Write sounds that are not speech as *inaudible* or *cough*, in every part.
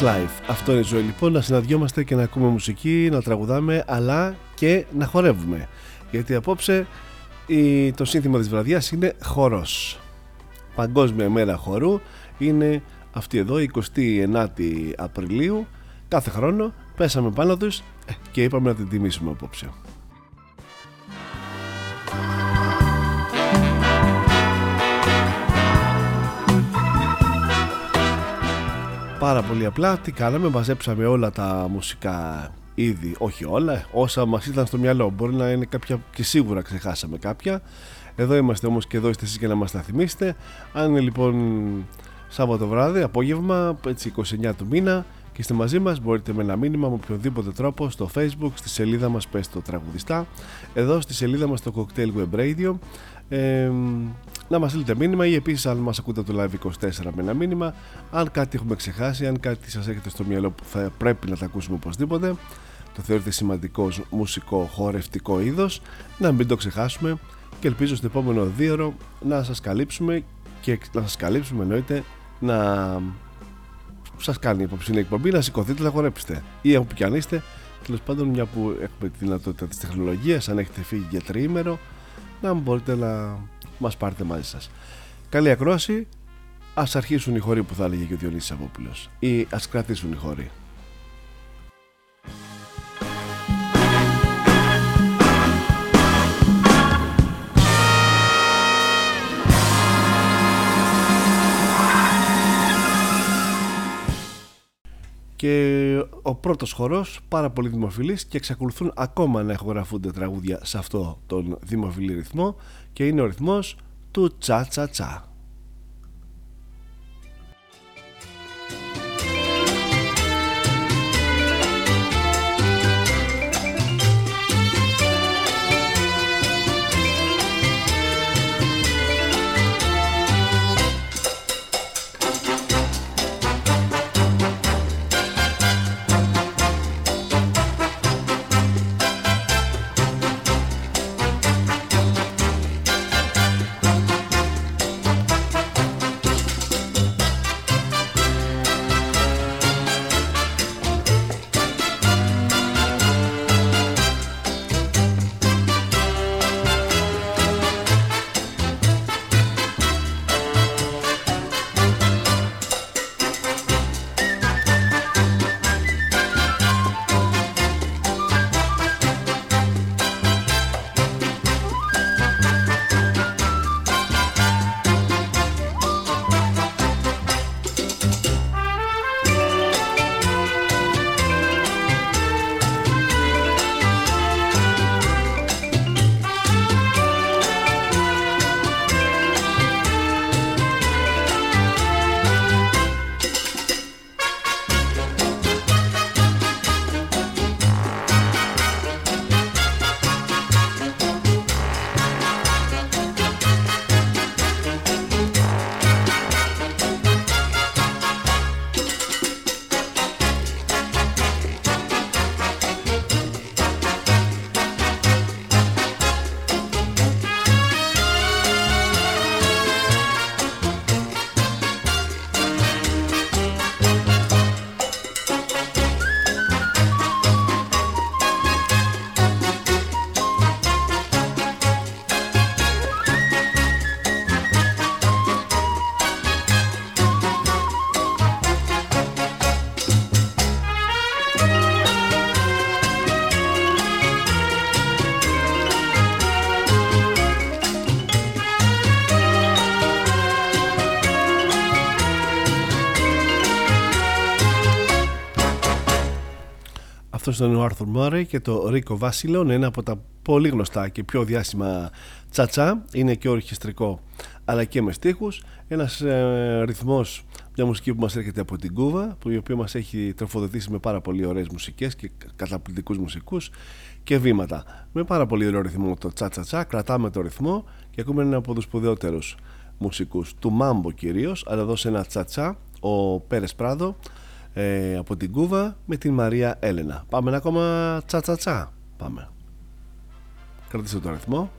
That's life. Αυτό είναι η ζωή λοιπόν, να συναντιόμαστε και να ακούμε μουσική, να τραγουδάμε, αλλά και να χορεύουμε. Γιατί απόψε η, το σύνθημα της βραδιάς είναι χορός. Παγκόσμια μέρα χορού είναι αυτή εδώ, 29η Απριλίου. Κάθε χρόνο πέσαμε πάνω τους ε, και είπαμε να την τιμήσουμε απόψε. Πάρα πολύ απλά τι κάναμε, μαζέψαμε όλα τα μουσικά είδη, όχι όλα, όσα μας ήταν στο μυαλό. Μπορεί να είναι κάποια και σίγουρα ξεχάσαμε κάποια. Εδώ είμαστε όμως και εδώ είστε εσείς για να μας τα θυμίσετε. Αν είναι λοιπόν Σάββατο βράδυ, απόγευμα, έτσι 29 του μήνα και είστε μαζί μας μπορείτε με ένα μήνυμα με οποιοδήποτε τρόπο στο facebook, στη σελίδα μας πες το τραγουδιστά εδώ στη σελίδα μας το Cocktail Web Radio ε, να μας στείλετε μήνυμα ή επίσης αν μας ακούτε το Live 24 με ένα μήνυμα αν κάτι έχουμε ξεχάσει, αν κάτι σας έχετε στο μυαλό που θα πρέπει να τα ακούσουμε οπωσδήποτε το θεωρείτε σημαντικός μουσικό χορευτικό είδος να μην το ξεχάσουμε και ελπίζω στο επόμενο δύο να σας καλύψουμε και να σας καλύψουμε εννοείται να σας κάνει υποψηνή εκπομπή να σηκωθείτε να χορέψετε. Ή όπου κι αν είστε τέλος πάντων μια που έχουμε τη δυνατότητα της τεχνολογίας αν έχετε φύγει για τριήμερο να μπορείτε να μας πάρετε μαζί σας. Καλή ακρόαση, ας αρχίσουν οι χώροι που θα έλεγε και ο Διονύσης Αβόπουλος ή ας κρατήσουν οι χώροι. Και ο πρώτος χορός πάρα πολύ δημοφιλής και εξακολουθούν ακόμα να ηχογραφούνται τραγούδια σε αυτό τον δημοφιλή ρυθμό και είναι ο ρυθμός του τσα τσα τσα. Ήταν ο Άρθουρ Μόρεϊ και το Ρίκο Βάσιλον, ένα από τα πολύ γνωστά και πιο διάσημα τσατσά. Είναι και ορχιστρικό αλλά και με στίχους. Ένας ε, ρυθμός, μια μουσική που μας έρχεται από την Κούβα, που η οποία μας έχει τροφοδοτήσει με πάρα πολύ ωραίες μουσικές και καταπληκτικούς μουσικούς και βήματα. Με πάρα πολύ ωραίο ρυθμό το τσα τσα τσα, κρατάμε το ρυθμό και ακούμε ένα από τους σπουδαιότερους μουσικούς του Μάμπο κυρίως, αλλά εδώ σε ένα τσα τσα, ο Πέρες Πράδο, ε, από την Κούβα με την Μαρία Έλενα. Πάμε ένα ακόμα τσα τσα τσα. Πάμε. Κρατήστε το αριθμό.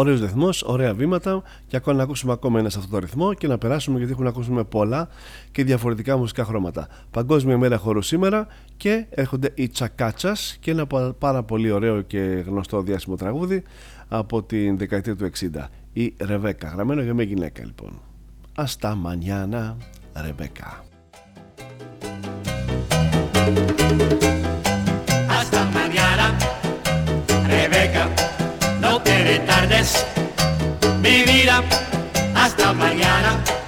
Ωραίος ρυθμός, ωραία βήματα και ακόμα να ακούσουμε ακόμα ένα σε αυτό το ρυθμό και να περάσουμε γιατί έχουμε να ακούσουμε πολλά και διαφορετικά μουσικά χρώματα. Παγκόσμια μέρα χώρου σήμερα και έρχονται οι Τσακάτσας και ένα πάρα πολύ ωραίο και γνωστό διάσημο τραγούδι από την δεκαετία του 60. Η Ρεβέκα, γραμμένο για μια γυναίκα λοιπόν. Αστά μανιάνα Ρεβέκα. Mi vida, hasta mañana.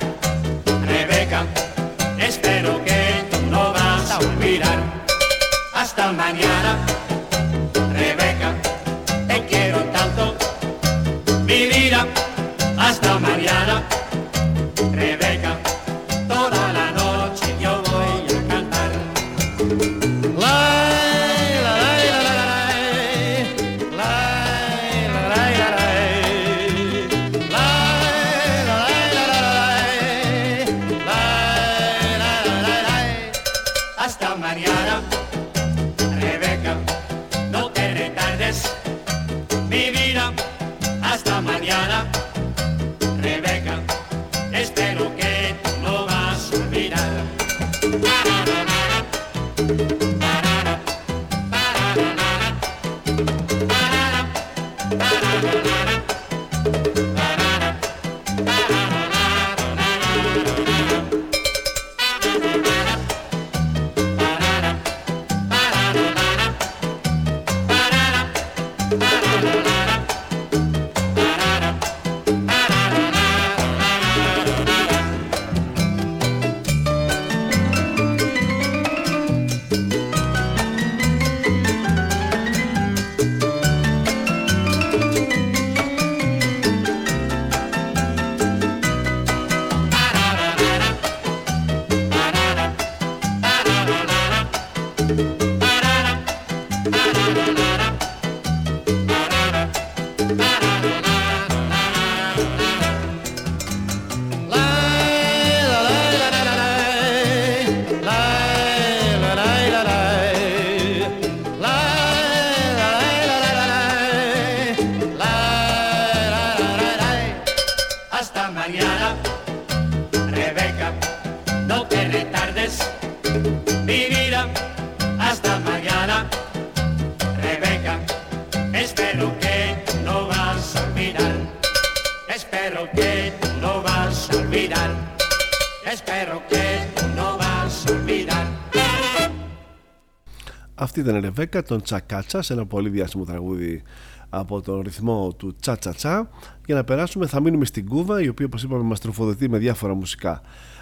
Ήταν η Ρεβέκα, τον Τσακάτσα, σε ένα πολύ διάσημο τραγούδι από τον ρυθμό του Τσα Τσα Τσα. Για να περάσουμε, θα μείνουμε στην Κούβα, η οποία, όπως είπαμε, μας τροφοδοτεί με διάφορα μουσικά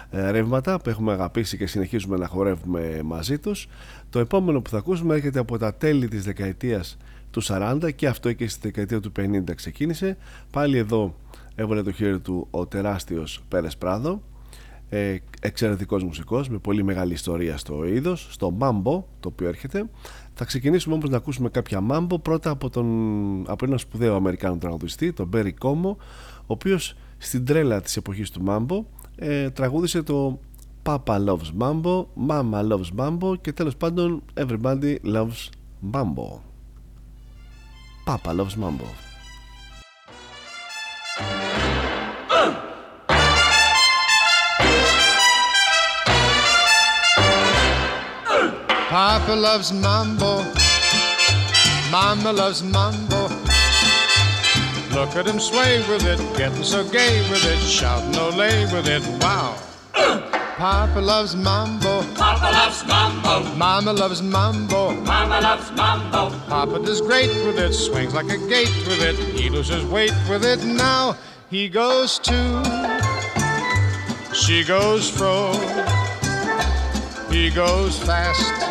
ε, ρεύματα που έχουμε αγαπήσει και συνεχίζουμε να χορεύουμε μαζί τους. Το επόμενο που θα ακούσουμε έρχεται από τα τέλη της δεκαετίας του 40 και αυτό και στη δεκαετία του 50 ξεκίνησε. Πάλι εδώ έβαλε το χέρι του ο τεράστιος Πέρες Πράδο ε, εξαιρετικός μουσικός με πολύ μεγάλη ιστορία στο είδος στο Mambo το οποίο έρχεται. Θα ξεκινήσουμε όμως να ακούσουμε κάποια Mambo πρώτα από, τον, από έναν σπουδαίο Αμερικάνο τραγουδιστή τον Barry Como ο οποίος στην τρέλα της εποχής του Mambo ε, τραγούδισε το Papa Loves Mambo, Mama Loves Mambo και τέλος πάντων Everybody Loves Mambo Papa Loves Mambo Papa loves mambo, Mama loves mambo. Look at him sway with it, getting so gay with it, shouting lay with it, wow. *coughs* Papa loves mambo, Papa loves mambo, Mama loves mambo. Mama loves mambo. Papa does great with it, swings like a gate with it, he loses weight with it. Now he goes to, she goes fro, he goes fast.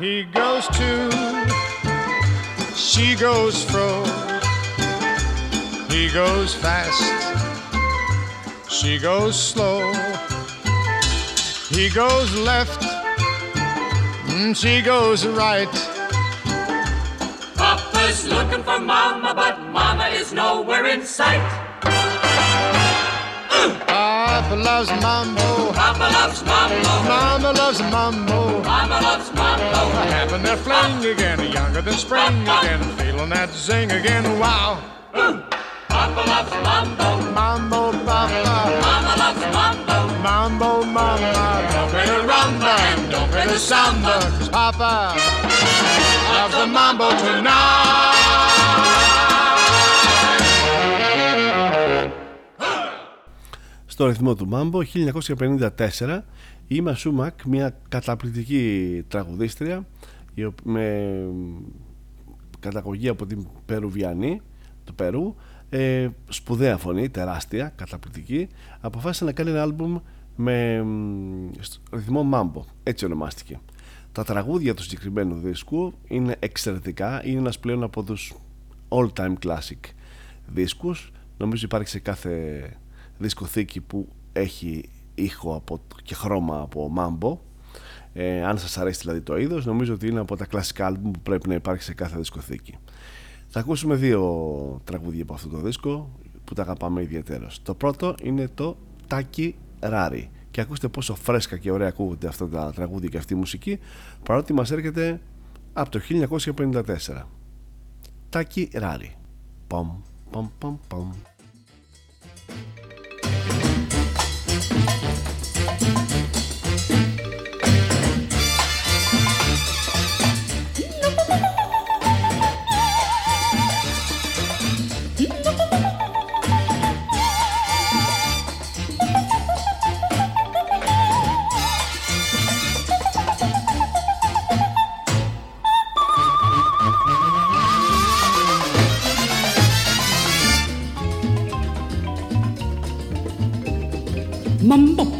He goes to, she goes fro. He goes fast, she goes slow. He goes left, mm, she goes right. Papa's looking for Mama, but Mama is nowhere in sight. Papa loves mambo, Papa loves mambo. Mama loves mambo. Mama loves mambo. Having their fling again, younger than spring again, feeling that zing again. Wow, Papa loves mambo. mambo, papa. Mama loves mambo. Mambo, mama, don't play the rumba and don't play the samba. 'cause Papa loves the mambo tonight. Στο ρυθμό του Μάμπο 1954 η Μα Σούμακ μια καταπληκτική τραγουδίστρια η οπ- με καταγωγή από την Περουβιανή του Περού ε, σπουδαία φωνή, τεράστια, καταπληκτική αποφάσισε να κάνει ένα άλμπουμ με μ, στο ρυθμό Μάμπο έτσι ονομάστηκε. Τα τραγούδια του συγκεκριμένου δίσκου είναι εξαιρετικά είναι ένας πλέον από τους all time classic δίσκους. Νομίζω υπάρχει σε κάθε δισκοθήκη που έχει ήχο από, και χρώμα από μάμπο ε, αν σας αρέσει δηλαδή το είδος νομίζω ότι είναι από τα κλασικά άλμπουμ που πρέπει να υπάρχει σε κάθε δισκοθήκη. Θα ακούσουμε δύο τραγούδια από αυτό το δίσκο που τα αγαπάμε ιδιαίτερως. Το πρώτο είναι το Τάκι Ράρι και ακούστε πόσο φρέσκα και ωραία ακούγονται αυτά τα τραγούδια και αυτή η μουσική παρότι μας έρχεται από το 1954 Τάκι Ράρι Πομ, πομ, πομ, πομ.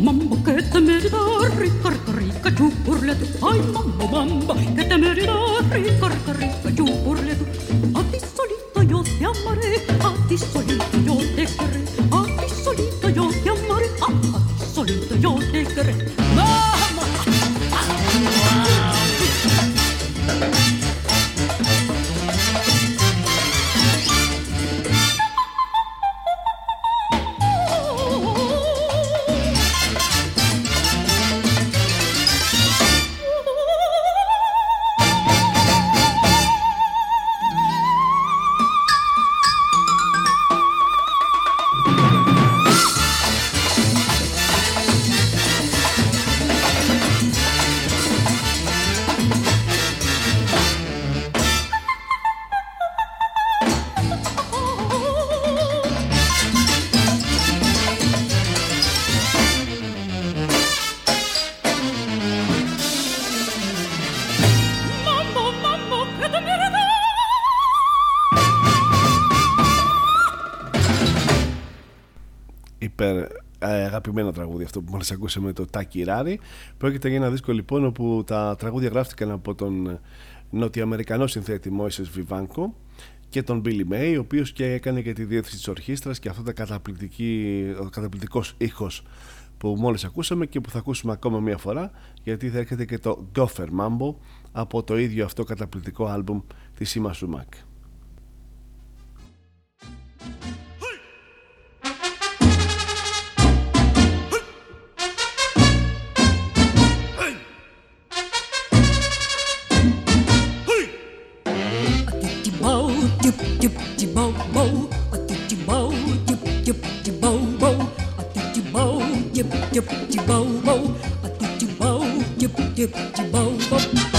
Mambo, que te me da rica, rica, rica, chupurle tu. Ay, mambo, mambo, que te me da rica, rica, rica, chupurle tu. A ti solito yo te amaré, a ti solito τραγούδι αυτό που μόλις ακούσαμε το Τάκι Ράρι πρόκειται για ένα δίσκο λοιπόν όπου τα τραγούδια γράφτηκαν από τον νοτιοαμερικανό συνθέτη Μόισες Βιβάνκο και τον Billy May ο οποίος και έκανε και τη διεύθυνση της ορχήστρας και αυτό το καταπληκτική, ο καταπληκτικός ήχος που μόλις ακούσαμε και που θα ακούσουμε ακόμα μία φορά γιατί θα έρχεται και το Gopher Mambo από το ίδιο αυτό καταπληκτικό άλμπουμ της Σίμα Σουμάκ. dip, dip, bo, bo, a dip, dip, bo, dip, dip, dip, bo, bo.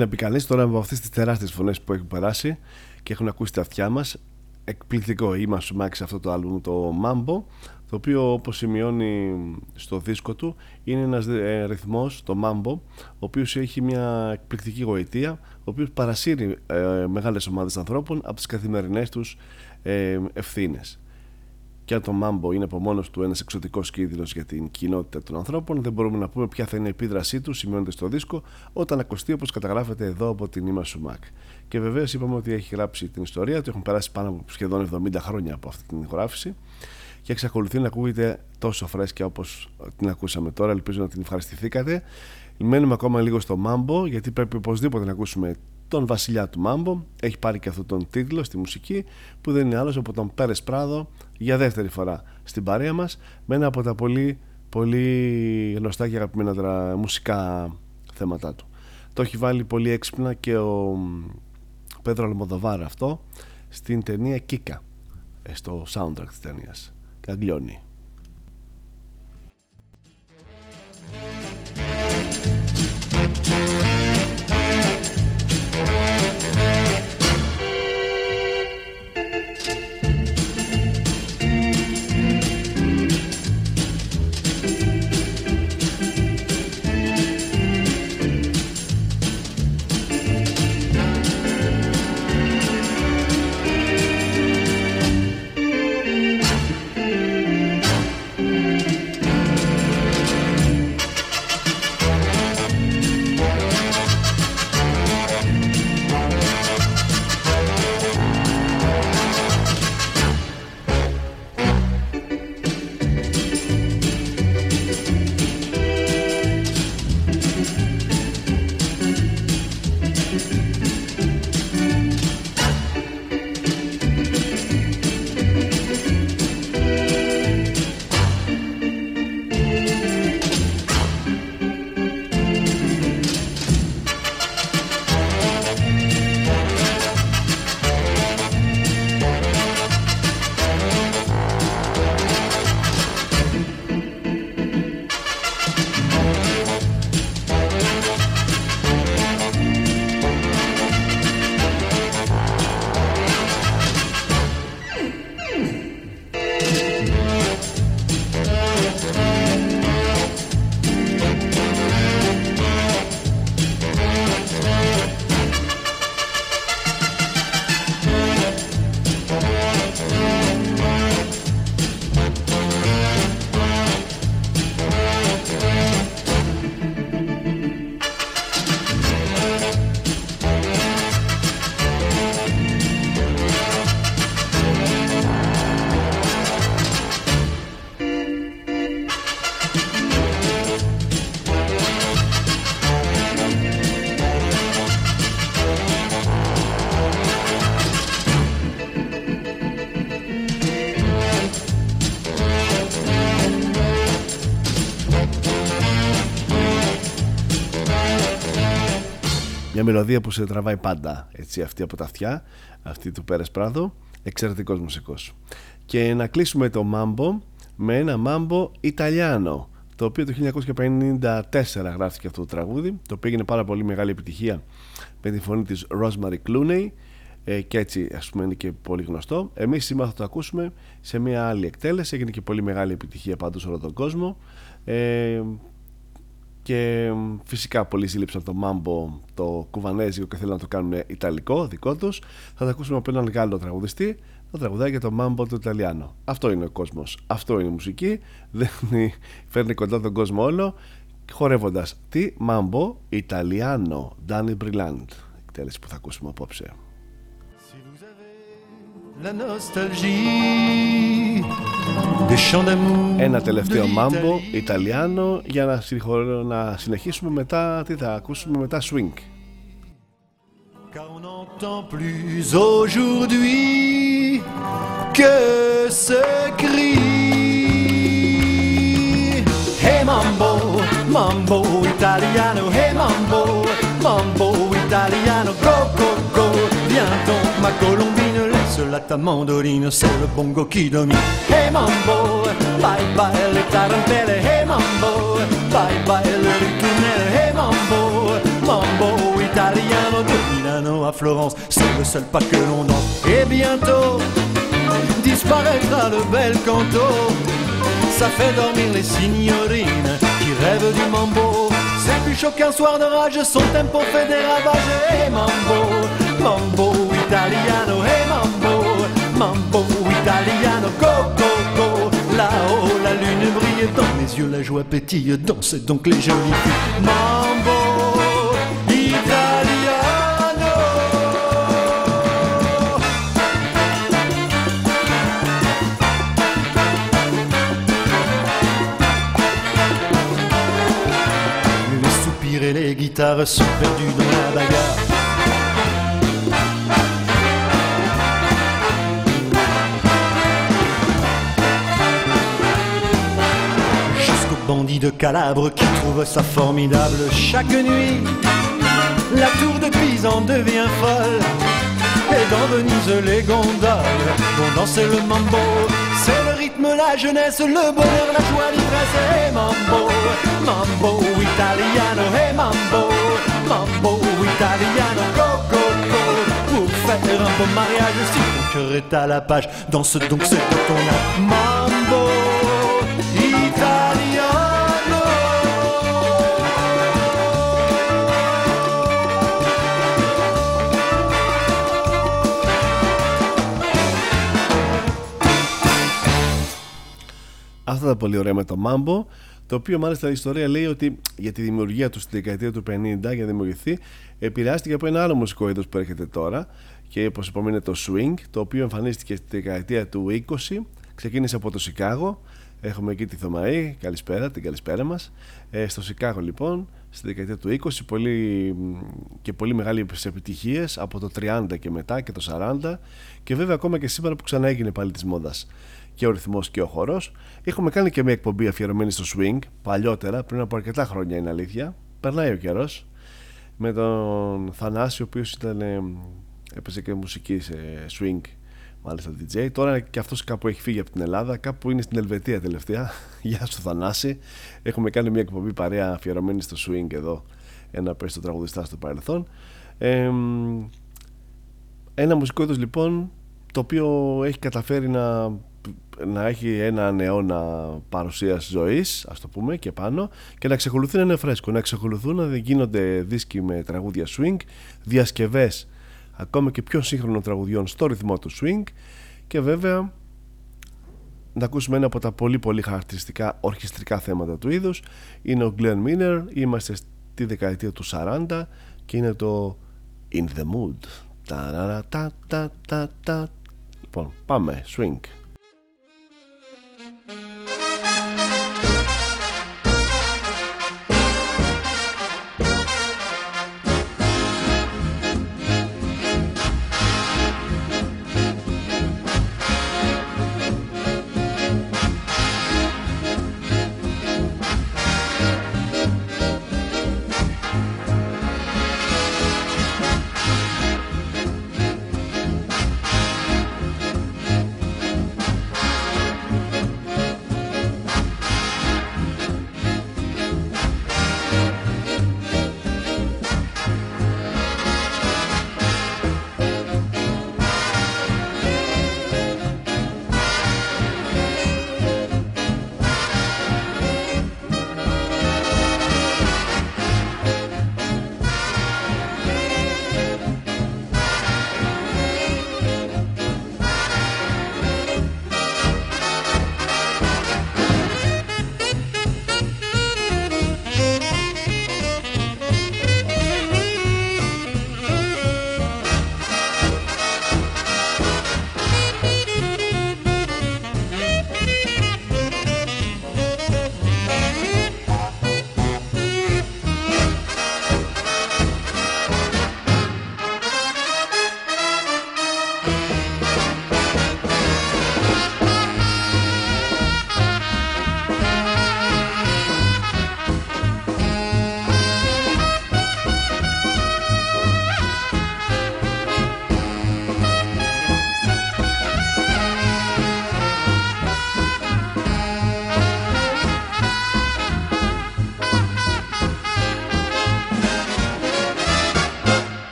Να πει κανείς τώρα από αυτές τις τεράστιες φωνές που έχουν περάσει και έχουν ακούσει τα αυτιά μας. Εκπληκτικό είμαι σου Μάξ αυτό το άλμπουμ το Mambo το οποίο όπως σημειώνει στο δίσκο του είναι ένας ε, ρυθμός το Mambo ο οποίος έχει μια εκπληκτική γοητεία ο οποίος παρασύρει ε, μεγάλες ομάδες ανθρώπων από τις καθημερινές τους ε, ευθύνες και αν το Mambo είναι από μόνος του ένας εξωτικός κίνδυνος για την κοινότητα των ανθρώπων, δεν μπορούμε να πούμε ποια θα είναι η επίδρασή τους, σημειώνεται στο δίσκο, όταν ακουστεί όπως καταγράφεται εδώ από την Ήμα Σουμάκ. Και βεβαίως είπαμε ότι έχει γράψει την ιστορία του, έχουν περάσει πάνω από σχεδόν 70 χρόνια από αυτή την ηχογράφηση και εξακολουθεί να ακούγεται τόσο φρέσκια όπως την ακούσαμε τώρα. Ελπίζω να την ευχαριστηθήκατε. Μένουμε ακόμα λίγο στο Mambo, γιατί πρέπει οπωσδήποτε να ακούσουμε τον βασιλιά του Μάμπο. Έχει πάρει και αυτόν τον τίτλο στη μουσική που δεν είναι άλλος από τον Πέρες Πράδο για δεύτερη φορά στην παρέα μας με ένα από τα πολύ, πολύ γνωστά και αγαπημένα τρα- μουσικά θέματα του. Το έχει βάλει πολύ έξυπνα και ο Πέδρο Αλμοδοβάρα αυτό στην ταινία Κίκα. ε, στο soundtrack της ταινίας. Καγκλιώνει. Μελωδία που σε τραβάει πάντα έτσι αυτή από τα αυτιά αυτή του Πέρες Πράδο εξαιρετικός μουσικός. Και να κλείσουμε το μάμπο με ένα μάμπο Ιταλιάνο το οποίο το 1954 γράφτηκε αυτό το τραγούδι το οποίο έγινε πάρα πολύ μεγάλη επιτυχία με τη φωνή της Rosemary Clooney ε, και έτσι ας πούμε είναι και πολύ γνωστό. Εμείς σήμερα θα το ακούσουμε σε μια άλλη εκτέλεση έγινε και πολύ μεγάλη επιτυχία πάντως σε όλο τον κόσμο. Ε, και φυσικά πολλοί ζήλεψαν το μάμπο το κουβανέζικο και θέλουν να το κάνουν ιταλικό δικό τους. Θα τα ακούσουμε από έναν Γάλλο τραγουδιστή το τραγουδάει για το μάμπο του Ιταλιάνο. Αυτό είναι ο κόσμος, αυτό είναι η μουσική. *laughs* Δείχνει, φέρνει κοντά τον κόσμο όλο χορεύοντας τι μάμπο Ιταλιάνο Ντάνι Μπριλάντ εκτέλεση που θα ακούσουμε απόψε. La nostalgie Ένα τελευταίο μάμπο Ιταλιάνο για να, να συνεχίσουμε μετά τι θα ακούσουμε μετά swing Car on n'entend plus aujourd'hui que ce cri. Hey mambo, mambo italiano, hey mambo, mambo italiano, go go go, viens donc ma colombine, laisse la ta mandoline, c'est le bongo qui domine. Hey mambo, bye bye le tarantelle, hey mambo, bye bye le ritournelle, hey mambo, mambo italiano de Milano à Florence, c'est le seul pas que l'on danse. Et bientôt disparaîtra le bel canto. Ça fait dormir les signorines qui rêvent du mambo. C'est plus chaud qu'un soir de rage, son tempo fait des ravages. Hey mambo, mambo italiano, hey mambo, mambo italiano, go go go. Là-haut la lune brille, dans mes yeux la joie pétille, dansez donc les jolies filles. Mambo italiano. Les soupirs et les guitares sont perdus dans la bagarre. Bandit de Calabre qui trouve ça formidable chaque nuit. La tour de Pise en devient folle Et dans Venise, les gondoles vont danser le mambo. C'est le rythme, la jeunesse, le bonheur, la joie, l'ivresse. Hey mambo, mambo italiano, hey mambo, mambo italiano, go, go. Pour faire un beau mariage, si ton cœur est à la page, danse donc c'est de ton âme. Mambo Αυτά τα πολύ ωραία με το Mambo. Το οποίο μάλιστα η ιστορία λέει ότι για τη δημιουργία του στη δεκαετία του 50 για να δημιουργηθεί επηρεάστηκε από ένα άλλο μουσικό είδος που έρχεται τώρα και όπως είπαμε είναι το swing το οποίο εμφανίστηκε στη δεκαετία του 20 ξεκίνησε από το Σικάγο έχουμε εκεί τη Θωμαή, καλησπέρα, την καλησπέρα μας ε, στο Σικάγο λοιπόν στη δεκαετία του 20 πολύ, και πολύ μεγάλη επιτυχίες από το 30 και μετά και το 40 και βέβαια ακόμα και σήμερα που ξανά έγινε πάλι της μόδας και ο ρυθμός και ο χορός. Έχουμε κάνει και μια εκπομπή αφιερωμένη στο swing παλιότερα, πριν από αρκετά χρόνια είναι αλήθεια. Περνάει ο καιρός με τον Θανάση, ο οποίος ήταν, ε, έπαιζε και μουσική σε swing, μάλιστα DJ. Τώρα και αυτός κάπου έχει φύγει από την Ελλάδα, κάπου είναι στην Ελβετία τελευταία. *laughs* Γεια σου, Θανάση. Έχουμε κάνει μια εκπομπή παρέα αφιερωμένη στο swing εδώ, ένα πέσει στο τραγουδιστά στο παρελθόν. Ε, ένα μουσικό είδος λοιπόν το οποίο έχει καταφέρει να να έχει έναν αιώνα παρουσίας ζωής, ας το πούμε, και πάνω και να εξακολουθεί να είναι φρέσκο. Να εξακολουθούν να γίνονται δίσκοι με τραγούδια swing, διασκευές ακόμα και πιο σύγχρονων τραγουδιών στο ρυθμό του swing και βέβαια να ακούσουμε ένα από τα πολύ πολύ χαρακτηριστικά ορχιστρικά θέματα του είδους. Είναι ο Glenn Miner είμαστε στη δεκαετία του 40 και είναι το In the Mood. Λοιπόν πάμε swing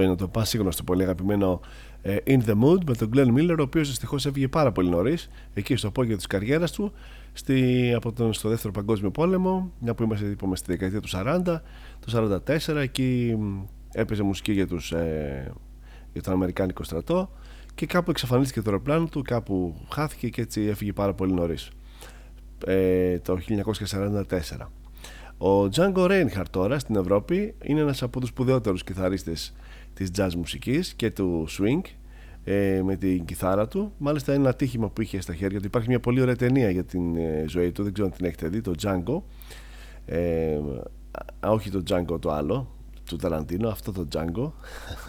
Αυτό είναι το πασίγνωστο πολύ αγαπημένο ε, In the Mood με τον Glenn Miller, ο οποίος δυστυχώς έφυγε πάρα πολύ νωρίς, εκεί στο πόγιο της καριέρας του, στη, από τον, στο δεύτερο παγκόσμιο πόλεμο, μια που είμαστε είπαμε, στη δεκαετία του 40, το 44, εκεί έπαιζε μουσική για, τους, ε, για τον Αμερικάνικο στρατό και κάπου εξαφανίστηκε το αεροπλάνο του, κάπου χάθηκε και έτσι έφυγε πάρα πολύ νωρίς. Ε, το 1944. Ο Django Reinhardt τώρα στην Ευρώπη είναι ένας από τους σπουδαιότερους κιθαρίστες της jazz μουσικής και του swing ε, με την κιθάρα του. Μάλιστα είναι ένα τύχημα που είχε στα χέρια του. Υπάρχει μια πολύ ωραία ταινία για την ε, ζωή του, δεν ξέρω αν την έχετε δει, το Django. Ε, όχι το Django το άλλο, του Ταραντίνο, αυτό το Django.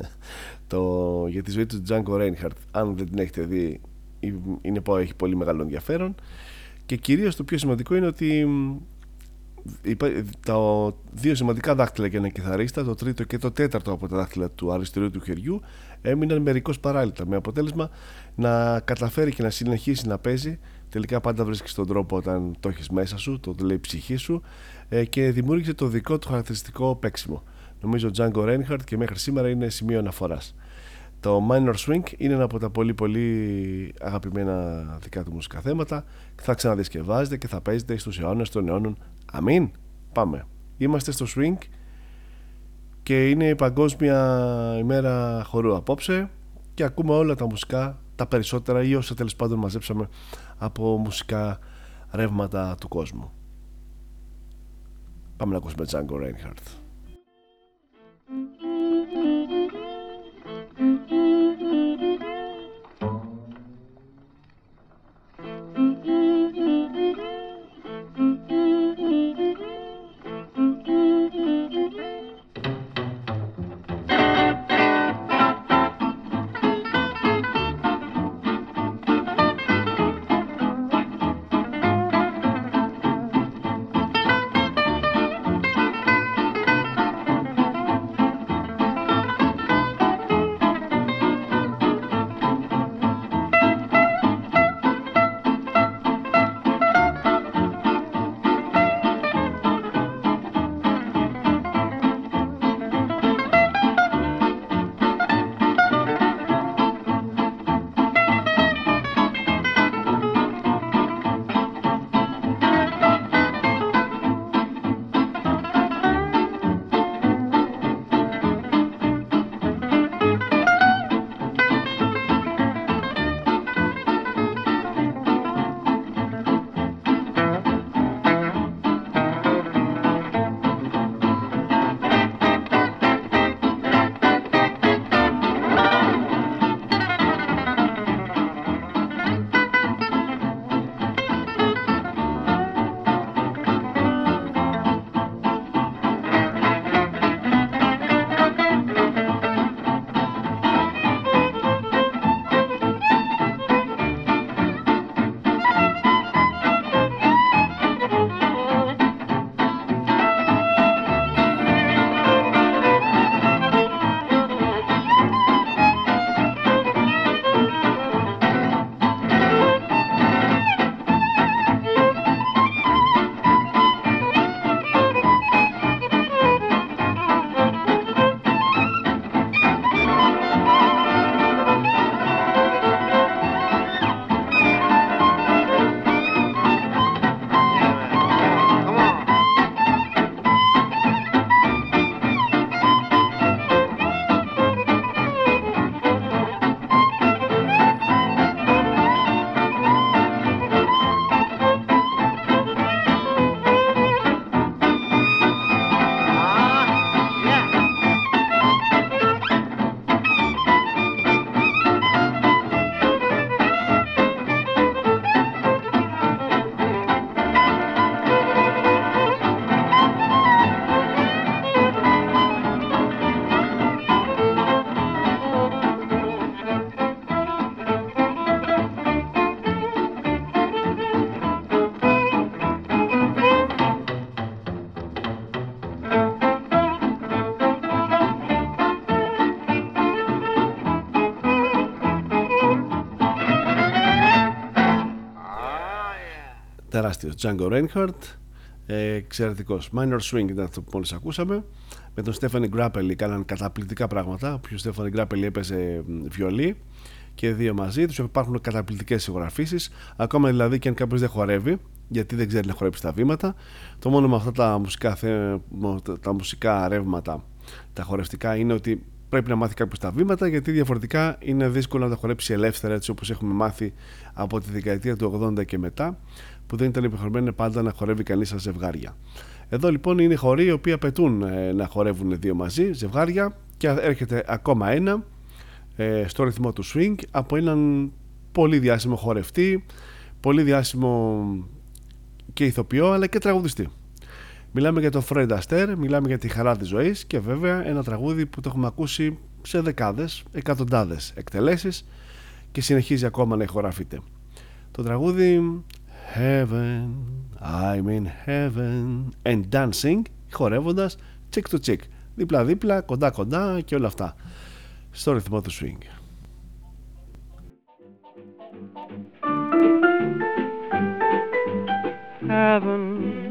*laughs* το, για τη ζωή του Django Reinhardt, αν δεν την έχετε δει, είναι, έχει πολύ μεγάλο ενδιαφέρον. Και κυρίως το πιο σημαντικό είναι ότι τα δύο σημαντικά δάχτυλα για έναν κιθαρίστα, το τρίτο και το τέταρτο από τα δάχτυλα του αριστερού του χεριού, έμειναν μερικώς παράλληλα. Με αποτέλεσμα να καταφέρει και να συνεχίσει να παίζει. Τελικά πάντα βρίσκεις τον τρόπο όταν το έχεις μέσα σου, το λέει η ψυχή σου ε, και δημιούργησε το δικό του χαρακτηριστικό παίξιμο. Νομίζω ο Django Reinhardt και μέχρι σήμερα είναι σημείο αναφοράς. Το Minor Swing είναι ένα από τα πολύ πολύ αγαπημένα δικά του μουσικά θέματα. Θα ξαναδιασκευάζεται και θα παίζεται στους αιώνες των αιώνων Αμήν. Πάμε. Είμαστε στο Swing και είναι η Παγκόσμια ημέρα χορού απόψε και ακούμε όλα τα μουσικά, τα περισσότερα ή όσα τέλος πάντων μαζέψαμε από μουσικά ρεύματα του κόσμου. Πάμε να ακούσουμε Django Reinhardt. Τεράστιος Django Reinhardt Ε, Εξαιρετικός. Minor Swing ήταν αυτό που μόλις ακούσαμε. Με τον Στέφανι Γκράπελι κάναν καταπληκτικά πράγματα. Ο Στέφανι Γκράπελι έπαιζε βιολί και δύο μαζί τους. Υπάρχουν καταπληκτικές ηχογραφήσεις. Ακόμα δηλαδή και αν κάποιος δεν χορεύει, γιατί δεν ξέρει να χορέψει τα βήματα, το μόνο με αυτά τα μουσικά, τα μουσικά ρεύματα, τα χορευτικά, είναι ότι πρέπει να μάθει κάποιος τα βήματα, γιατί διαφορετικά είναι δύσκολο να τα χορέψει ελεύθερα έτσι όπως έχουμε μάθει από τη δεκαετία του 80 και μετά, που δεν ήταν υποχρεωμένο πάντα να χορεύει κανείς σαν ζευγάρια. Εδώ λοιπόν είναι χωροί οι οποίοι απαιτούν ε, να χορεύουν δύο μαζί, ζευγάρια, και έρχεται ακόμα ένα ε, στο ρυθμό του swing από έναν πολύ διάσημο χορευτή, πολύ διάσημο και ηθοποιό αλλά και τραγουδιστή. Μιλάμε για τον Fred Astaire, μιλάμε για τη χαρά της ζωής και βέβαια ένα τραγούδι που το έχουμε ακούσει σε δεκάδες, εκατοντάδες εκτελέσεις και συνεχίζει ακόμα να ηχογραφείται. Το τραγούδι Heaven, I'm in heaven and dancing χορεύοντας chick to chick, δίπλα δίπλα, κοντά κοντά και όλα αυτά στο ρυθμό του swing. Heaven,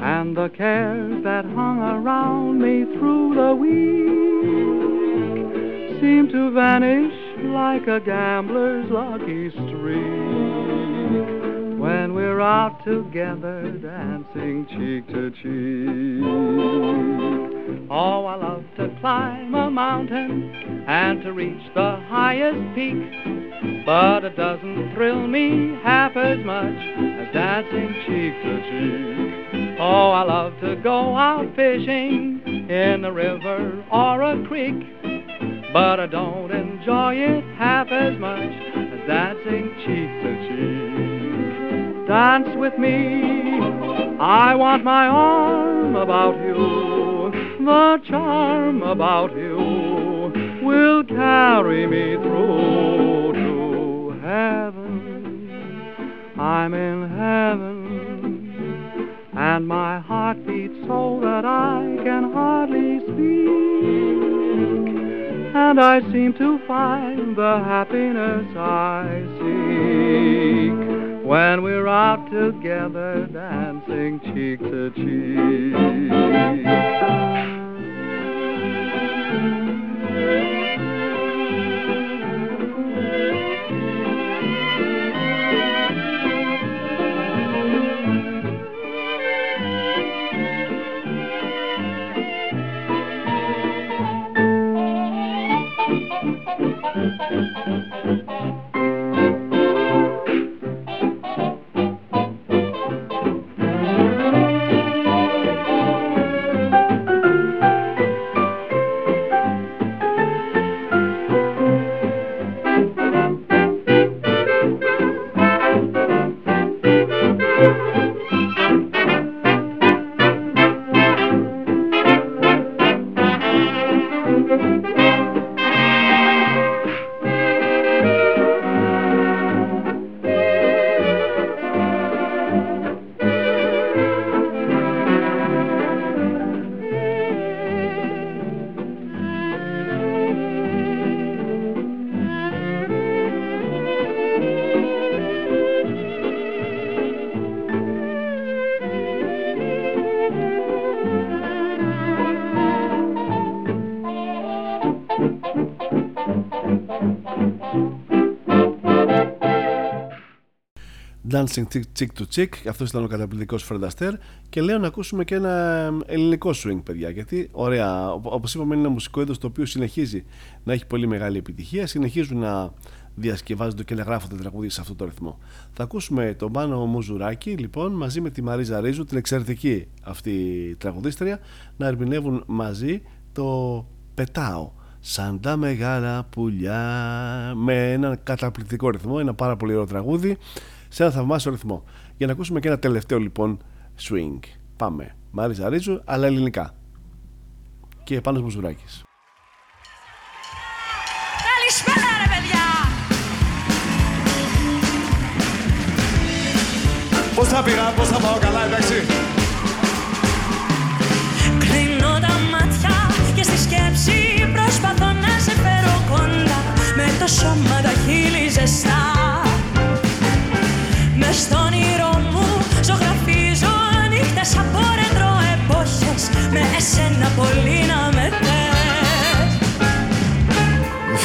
and the cares that hung around me through the week seem to vanish like a gambler's lucky streak when we're out together dancing cheek to cheek. Oh, I love to climb a mountain and to reach the highest peak. But it doesn't thrill me half as much as dancing cheek to cheek. Oh, I love to go out fishing in a river or a creek. But I don't enjoy it half as much as dancing cheek to cheek. Dance with me, I want my arm about you. The charm about you will carry me through to heaven. I'm in heaven, and my heart beats so that I can hardly speak. And I seem to find the happiness I seek when we're out together dancing cheek to cheek. Dancing Chick to Chick, αυτός ήταν ο καταπληκτικός Fred Astaire. Και λέω να ακούσουμε και ένα ελληνικό swing, παιδιά. Γιατί, ωραία, όπως είπαμε, είναι ένα μουσικό είδος το οποίο συνεχίζει να έχει πολύ μεγάλη επιτυχία. Συνεχίζουν να διασκευάζονται και να γράφονται τραγούδια σε αυτό το ρυθμό. Θα ακούσουμε τον Πάνο Μουζουράκη, λοιπόν, μαζί με τη Μαρίζα Ρίζου, την εξαιρετική αυτή τραγουδίστρια, να ερμηνεύουν μαζί το Πετάω σαν τα μεγάλα πουλιά με έναν καταπληκτικό ρυθμό, ένα πάρα πολύ ωραίο τραγούδι σε ένα θαυμάσιο ρυθμό. Για να ακούσουμε και ένα τελευταίο λοιπόν swing. Πάμε. Μάρι Ρίζου, αλλά ελληνικά. και Πάνος Μουζουράκης. Καλησπέρα ρε παιδιά! Πώς θα πήγα, πώς θα πάω καλά, εντάξει. Κλείνω τα μάτια και στη σκέψη προσπαθώ να σε φέρω κοντά με το σώμα τα χείλη ζεστά νύχτες από ρετρό εποχές με εσένα πολύ να με θες.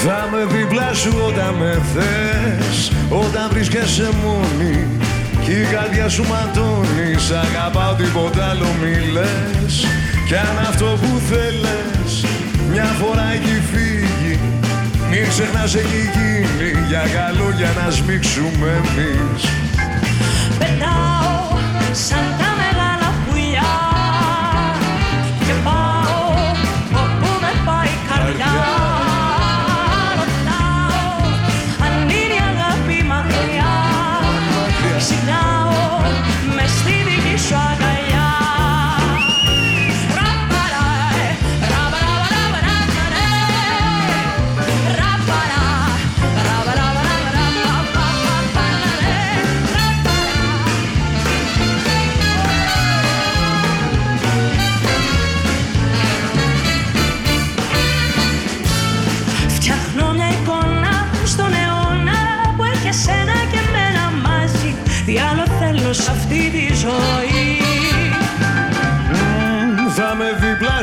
Θα με δίπλα σου όταν με θες Όταν βρίσκεσαι μόνη Κι η καρδιά σου ματώνει. Σ' αγαπάω τίποτα άλλο μη λες Κι αν αυτό που θέλες Μια φορά έχει φύγει Μην ξεχνάς έχει γίνει Για καλό για να σμίξουμε εμείς. Πετάω σαν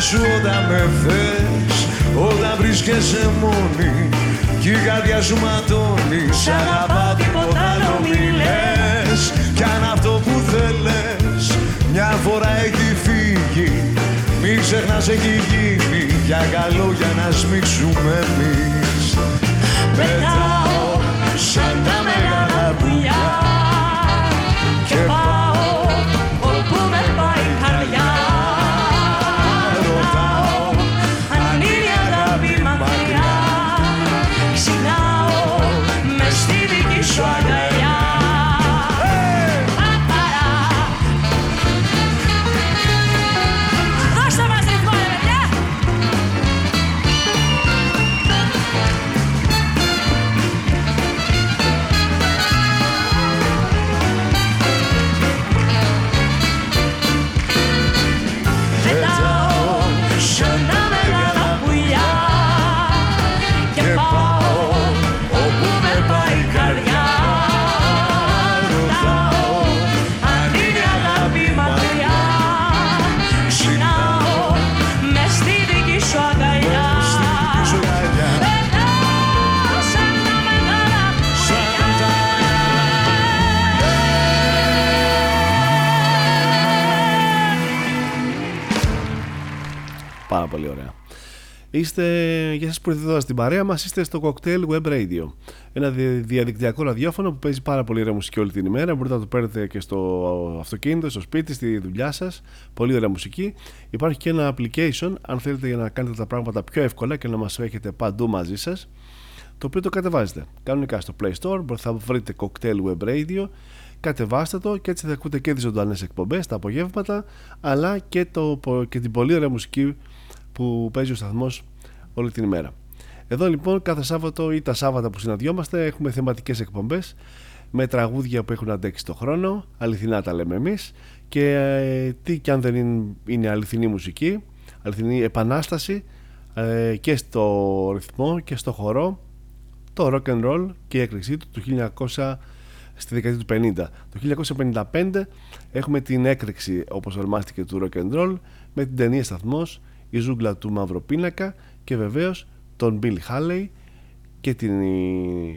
σου όταν με θες Όταν βρίσκεσαι μόνη Κι η καρδιά σου ματώνει Σ' αγαπάω τίποτα άλλο μη λες. Κι αν αυτό που θέλες Μια φορά έχει φύγει Μην ξεχνάς έχει γίνει Για καλό για να σμίξουμε εμείς. Πετάω σαν τα μεγάλα πουλιά Είστε, για σας που ήρθατε εδώ στην παρέα μας, είστε στο Cocktail Web Radio. Ένα δι- διαδικτυακό ραδιόφωνο που παίζει πάρα πολύ ωραία μουσική όλη την ημέρα. Μπορείτε να το παίρνετε και στο αυτοκίνητο, στο σπίτι, στη δουλειά σας. Πολύ ωραία μουσική. Υπάρχει και ένα application, αν θέλετε για να κάνετε τα πράγματα πιο εύκολα και να μας έχετε παντού μαζί σας. Το οποίο το κατεβάζετε. Κανονικά στο Play Store, θα βρείτε Cocktail Web Radio. Κατεβάστε το και έτσι θα ακούτε και τις ζωντανές εκπομπές τα απογεύματα αλλά και, το, και την πολύ ωραία μουσική που παίζει ο σταθμός όλη την ημέρα. Εδώ λοιπόν κάθε Σάββατο ή τα Σάββατα που συναντιόμαστε έχουμε θεματικές εκπομπές με τραγούδια που έχουν αντέξει το χρόνο, αληθινά τα λέμε εμείς και ε, τι κι αν δεν είναι, είναι αληθινή μουσική, αληθινή επανάσταση ε, και στο ρυθμό και στο χορό το rock and roll και η έκρηξή του του 1900 στη δεκαετία του 50. Το 1955 έχουμε την έκρηξη όπως ονομάστηκε του rock and roll με την ταινία σταθμός η ζούγκλα του Μαυροπίνακα και βεβαίως τον Bill Halley και την, ε,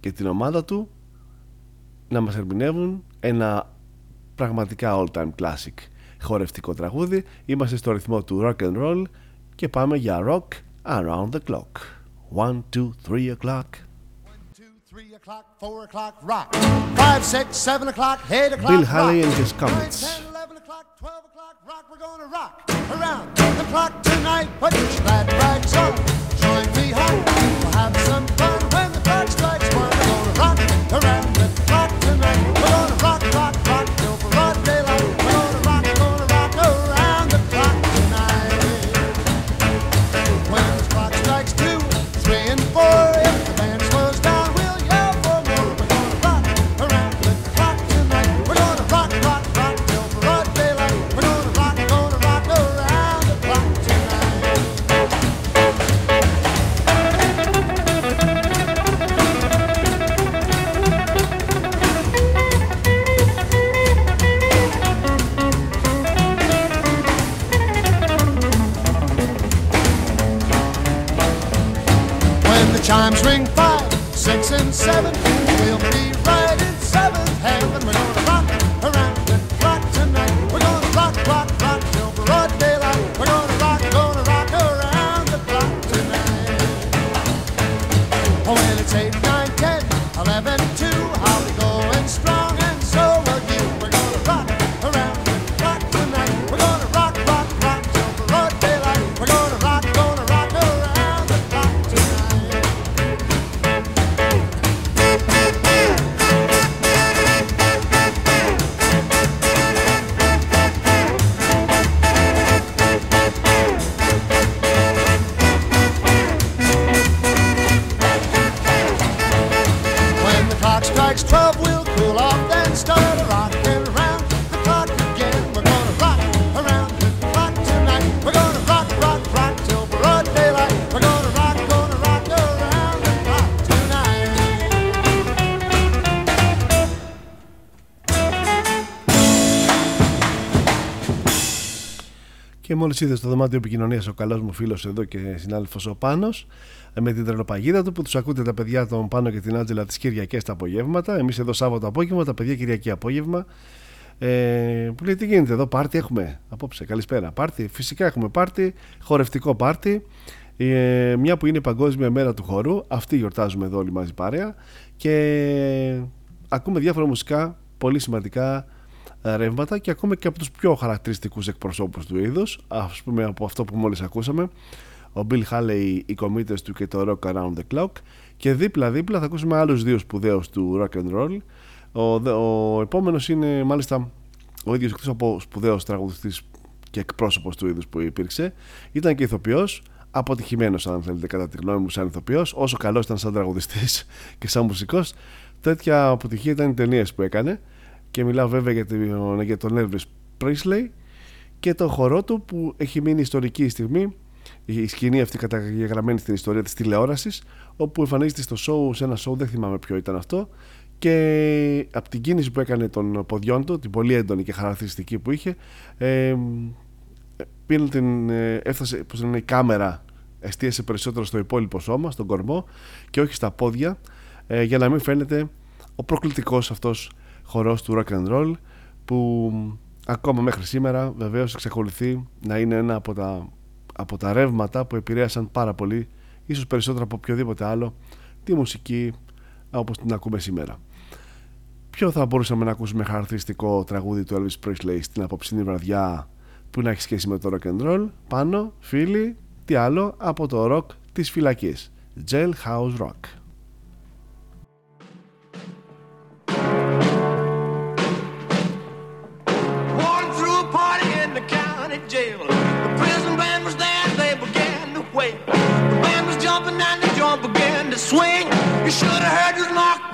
και την ομάδα του να μας ερμηνεύουν ένα πραγματικά all time classic χορευτικό τραγούδι. Είμαστε στο ρυθμό του rock and roll και πάμε για rock around the clock. 1, 2, 3 o'clock. 3 o'clock, 4 o'clock, rock. 5, 6, 7 o'clock, 8 o'clock, rock. Bill o'clock rock. We're gonna rock around the clock tonight. Put your glad rags on. Join me home. We'll have some fun when the clock strikes one. We're gonna rock around seven. Μόλις είδες στο δωμάτιο επικοινωνίας ο καλός μου φίλος εδώ και συνάδελφος ο Πάνος με την τρελοπαγίδα του που τους ακούτε τα παιδιά των Πάνο και την Άτζελα τις Κυριακές τα απογεύματα. Εμείς εδώ Σάββατο απόγευμα, τα παιδιά Κυριακή απόγευμα. Ε, που λέει τι γίνεται εδώ, πάρτι έχουμε; Απόψε. Καλησπέρα. Πάρτι, φυσικά έχουμε πάρτι, χορευτικό πάρτι. Ε, μια που είναι η Παγκόσμια Μέρα του Χορού, αυτή γιορτάζουμε εδώ όλοι μαζί παρέα. Και ακούμε διάφορα μουσικά πολύ σημαντικά ε, ρεύματα και ακούμε και από τους πιο χαρακτηριστικούς εκπροσώπους του είδους. Ας πούμε από αυτό που μόλις ακούσαμε ο Bill Haley, οι κομίτες του και το Rock Around the Clock. Και δίπλα δίπλα θα ακούσουμε άλλους δύο σπουδαίους του rock and roll. Ο, δε- ο επόμενος είναι μάλιστα ο ίδιος εκτός από σπουδαίος τραγουδιστής και εκπρόσωπος του είδους που υπήρξε ήταν και ηθοποιός. Αποτυχημένος αν θέλετε κατά τη γνώμη μου σαν ηθοποιός όσο καλός ήταν σαν τραγουδιστής *laughs* και σαν μουσικός. Τέτοια αποτυχία ήταν οι ταινίες που έκανε και μιλάω βέβαια για τον, για τον Elvis Presley και το χορό του που έχει μείνει ιστορική στιγμή. Η σκηνή αυτή καταγεγραμμένη στην ιστορία της τηλεόρασης όπου εμφανίζεται στο show, σε ένα show δεν θυμάμαι ποιο ήταν αυτό. Και από την κίνηση που έκανε των ποδιών του την πολύ έντονη και χαρακτηριστική που είχε ε, πήρε την, ε, έφτασε πώς λένε, η κάμερα εστίασε περισσότερο στο υπόλοιπο σώμα, στον κορμό και όχι στα πόδια ε, για να μην φαίνεται ο προκλητικός αυτός χορός του rock and roll που ακόμα μέχρι σήμερα βεβαίως εξακολουθεί να είναι ένα από τα, από τα ρεύματα που επηρέασαν πάρα πολύ ίσως περισσότερο από οποιοδήποτε άλλο τη μουσική όπως την ακούμε σήμερα. Ποιο θα μπορούσαμε να ακούσουμε χαρακτηριστικό τραγούδι του Elvis Presley στην απόψινή βραδιά που να έχει σχέση με το rock and roll; Πάνω φίλοι τι άλλο από το rock της φυλακής Jailhouse Rock swing. You should have heard this knocked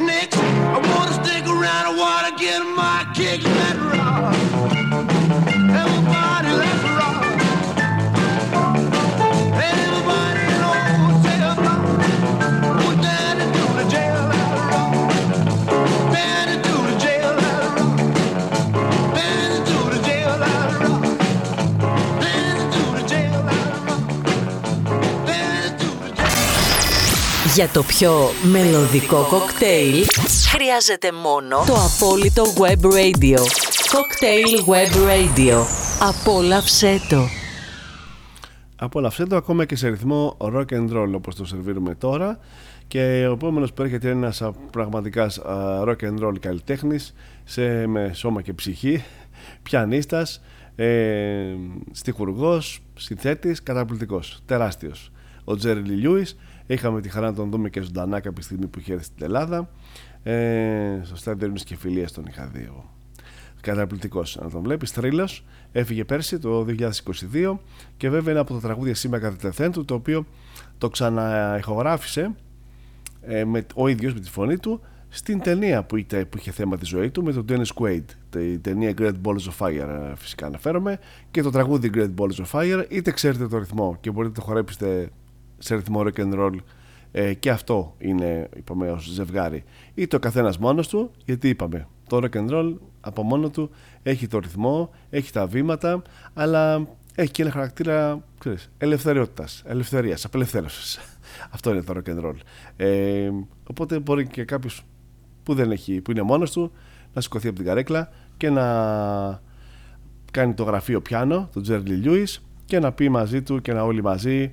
Nick. Για το πιο μελωδικό κοκτέιλ χρειάζεται μόνο το απόλυτο Web Radio. Cocktail Web Radio. Απόλαυσέ το. Απόλαυσέ το ακόμα και σε ρυθμό rock and roll όπως το σερβίρουμε τώρα και ο επόμενος που έρχεται είναι ένας α, πραγματικάς α, rock and roll καλλιτέχνης σε, με σώμα και ψυχή πιανίστας ε, στιχουργός, συνθέτης, καταπληκτικός, τεράστιος ο Τζέρι Λιούις είχαμε τη χαρά να τον δούμε και ζωντανά κάποια στιγμή που είχε έρθει στην Ελλάδα ε, στο στάδιο Ειρήνης και Φιλίας τον είχα δει εγώ καταπληκτικός να τον βλέπεις. Τρίλο έφυγε πέρσι το 2022 και βέβαια είναι από τα τραγούδια σήμερα κατά τεθέν του το οποίο το ξαναεχογράφησε ε, με, ο ίδιος με τη φωνή του στην ταινία που, είτε, που είχε θέμα τη ζωή του με τον Dennis Quaid. Η ταινία Great Balls of Fire ε, φυσικά αναφέρομαι και το τραγούδι Great Balls of Fire. Είτε ξέρετε το ρυθμό και μπορείτε να το χορέψετε σε ρυθμό rock and roll ε, και αυτό είναι είπαμε ως ζευγάρι. Είτε ο καθένας μόνος του γιατί είπαμε το rock and roll από μόνο του έχει το ρυθμό, έχει τα βήματα αλλά έχει και ένα χαρακτήρα ξέρεις, ελευθεριότητας, ελευθερίας, απελευθέρωσης. *laughs* Αυτό είναι το rock and roll. Ε, οπότε μπορεί και κάποιος που, δεν έχει, που είναι μόνος του να σηκωθεί από την καρέκλα και να κάνει το γραφείο πιάνο του Τζέρλι Lewis και να πει μαζί του και να όλοι μαζί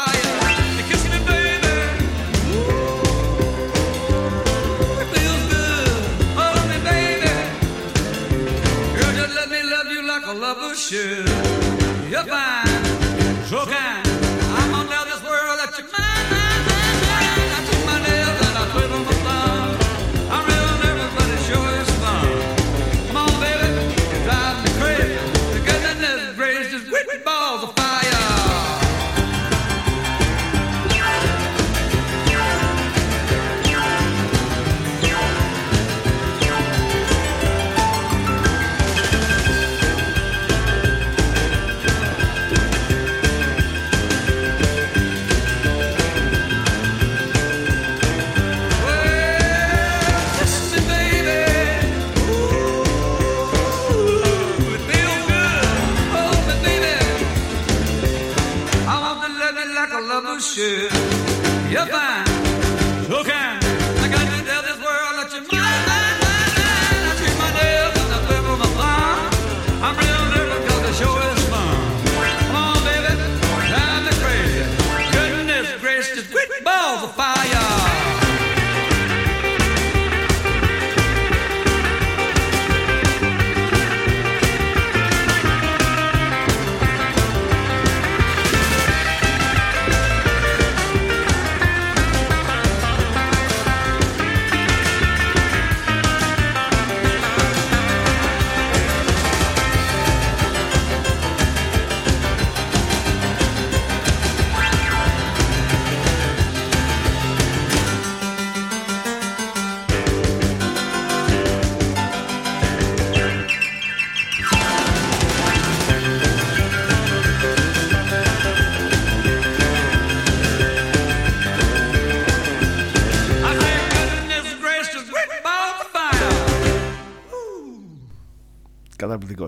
you. If I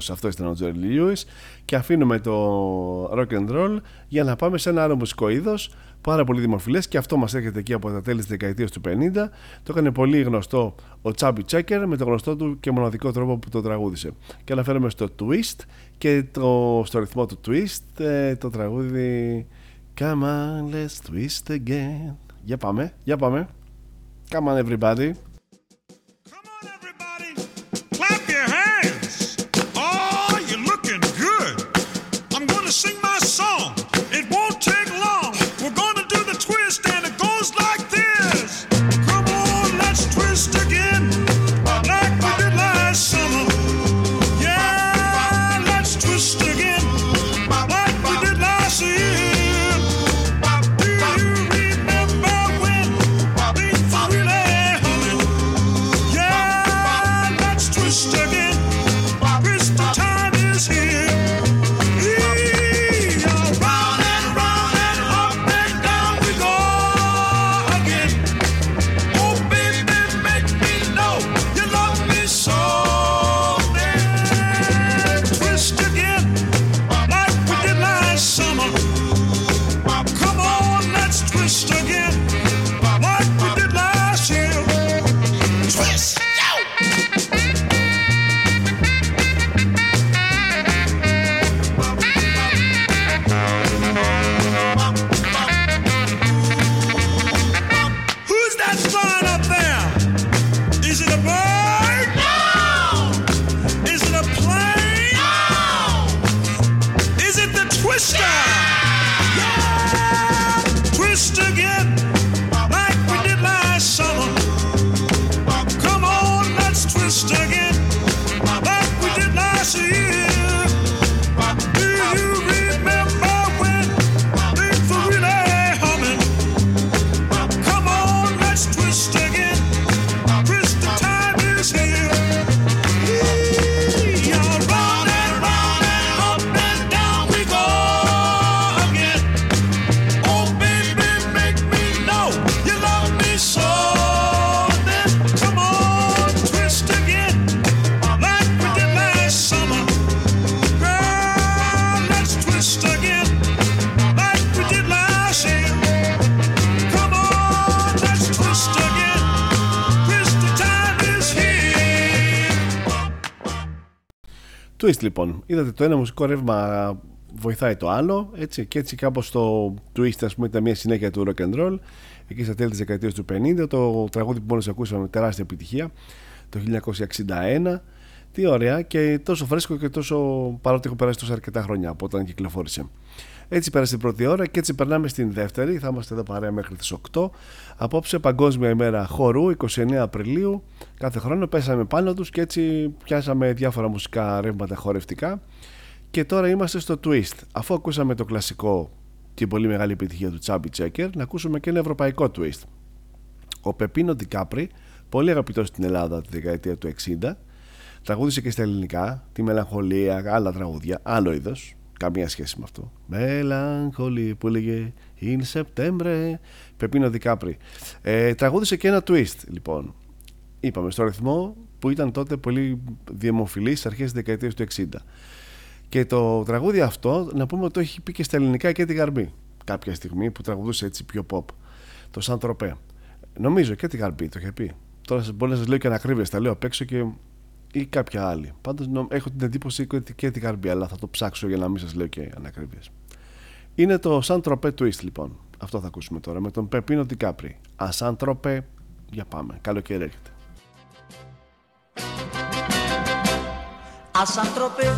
Αυτό ήταν ο Τζέρι Lewis. Και αφήνουμε το rock and roll για να πάμε σε ένα άλλο μουσικό είδος. Πάρα πολύ δημοφιλές και αυτό μας έρχεται εκεί από τα τέλη της δεκαετίας του 50. Το έκανε πολύ γνωστό ο Chubby Checker με το γνωστό του και μοναδικό τρόπο που το τραγούδισε. Και αναφέρομαι στο Twist και το, στο ρυθμό του Twist ε, το τραγούδι Come on, let's twist again. Για πάμε, για πάμε. Come on, everybody. Twist λοιπόν. Είδατε το ένα μουσικό ρεύμα βοηθάει το άλλο. Έτσι, και έτσι κάπως το Twist ας πούμε ήταν μια συνέχεια του rock and roll. Εκεί στα τέλη της δεκαετίας του 50 το τραγούδι που μόλις ακούσαμε τεράστια επιτυχία το 1961. Τι ωραία και τόσο φρέσκο και τόσο παρότι έχω περάσει τόσο αρκετά χρόνια από όταν κυκλοφόρησε. Έτσι πέρασε την πρώτη ώρα και έτσι περνάμε στην δεύτερη. Θα είμαστε εδώ παρέα μέχρι τις 8. Απόψε Παγκόσμια ημέρα χορού 29 Απριλίου. Κάθε χρόνο πέσαμε πάνω τους και έτσι πιάσαμε διάφορα μουσικά ρεύματα χορευτικά. Και τώρα είμαστε στο Twist. Αφού ακούσαμε το κλασικό την πολύ μεγάλη επιτυχία του Chubby Checker, να ακούσουμε και ένα ευρωπαϊκό Twist. Ο Πεπίνο Ντικάπρι, πολύ αγαπητός στην Ελλάδα τη δεκαετία του 60, τραγούδισε και στα ελληνικά τη μελαγχολία, άλλα τραγούδια, άλλο είδος, καμία σχέση με αυτό. Μελαγχολία που έλεγε In September, Πεπίνο Ντικάπρι. Ε, τραγούδισε και ένα twist, λοιπόν. Είπαμε στο ρυθμό που ήταν τότε πολύ δημοφιλή στι αρχές της δεκαετίας του 60. Και το τραγούδι αυτό, να πούμε ότι το έχει πει και στα ελληνικά και τη Γαρμπή. Κάποια στιγμή που τραγουδούσε έτσι πιο pop. Το Σαν Τροπέ. Νομίζω και τη Γαρμπή το είχε πει. Τώρα μπορεί να σας λέω και ανακρίβειε, τα λέω απ' έξω και. Ή κάποια άλλη. Πάντως έχω την εντύπωση ότι και τη Γαρμπή, αλλά θα το ψάξω για να μην σας λέω και ανακρίβειες. Είναι το Σαν Τροπέ Twist λοιπόν. Αυτό θα ακούσουμε τώρα με τον Πεπίνο Τικάπρι. Α, Σαν Τροπέ, για πάμε. Καλοκαίρι έρχεται. A Saint-Tropez,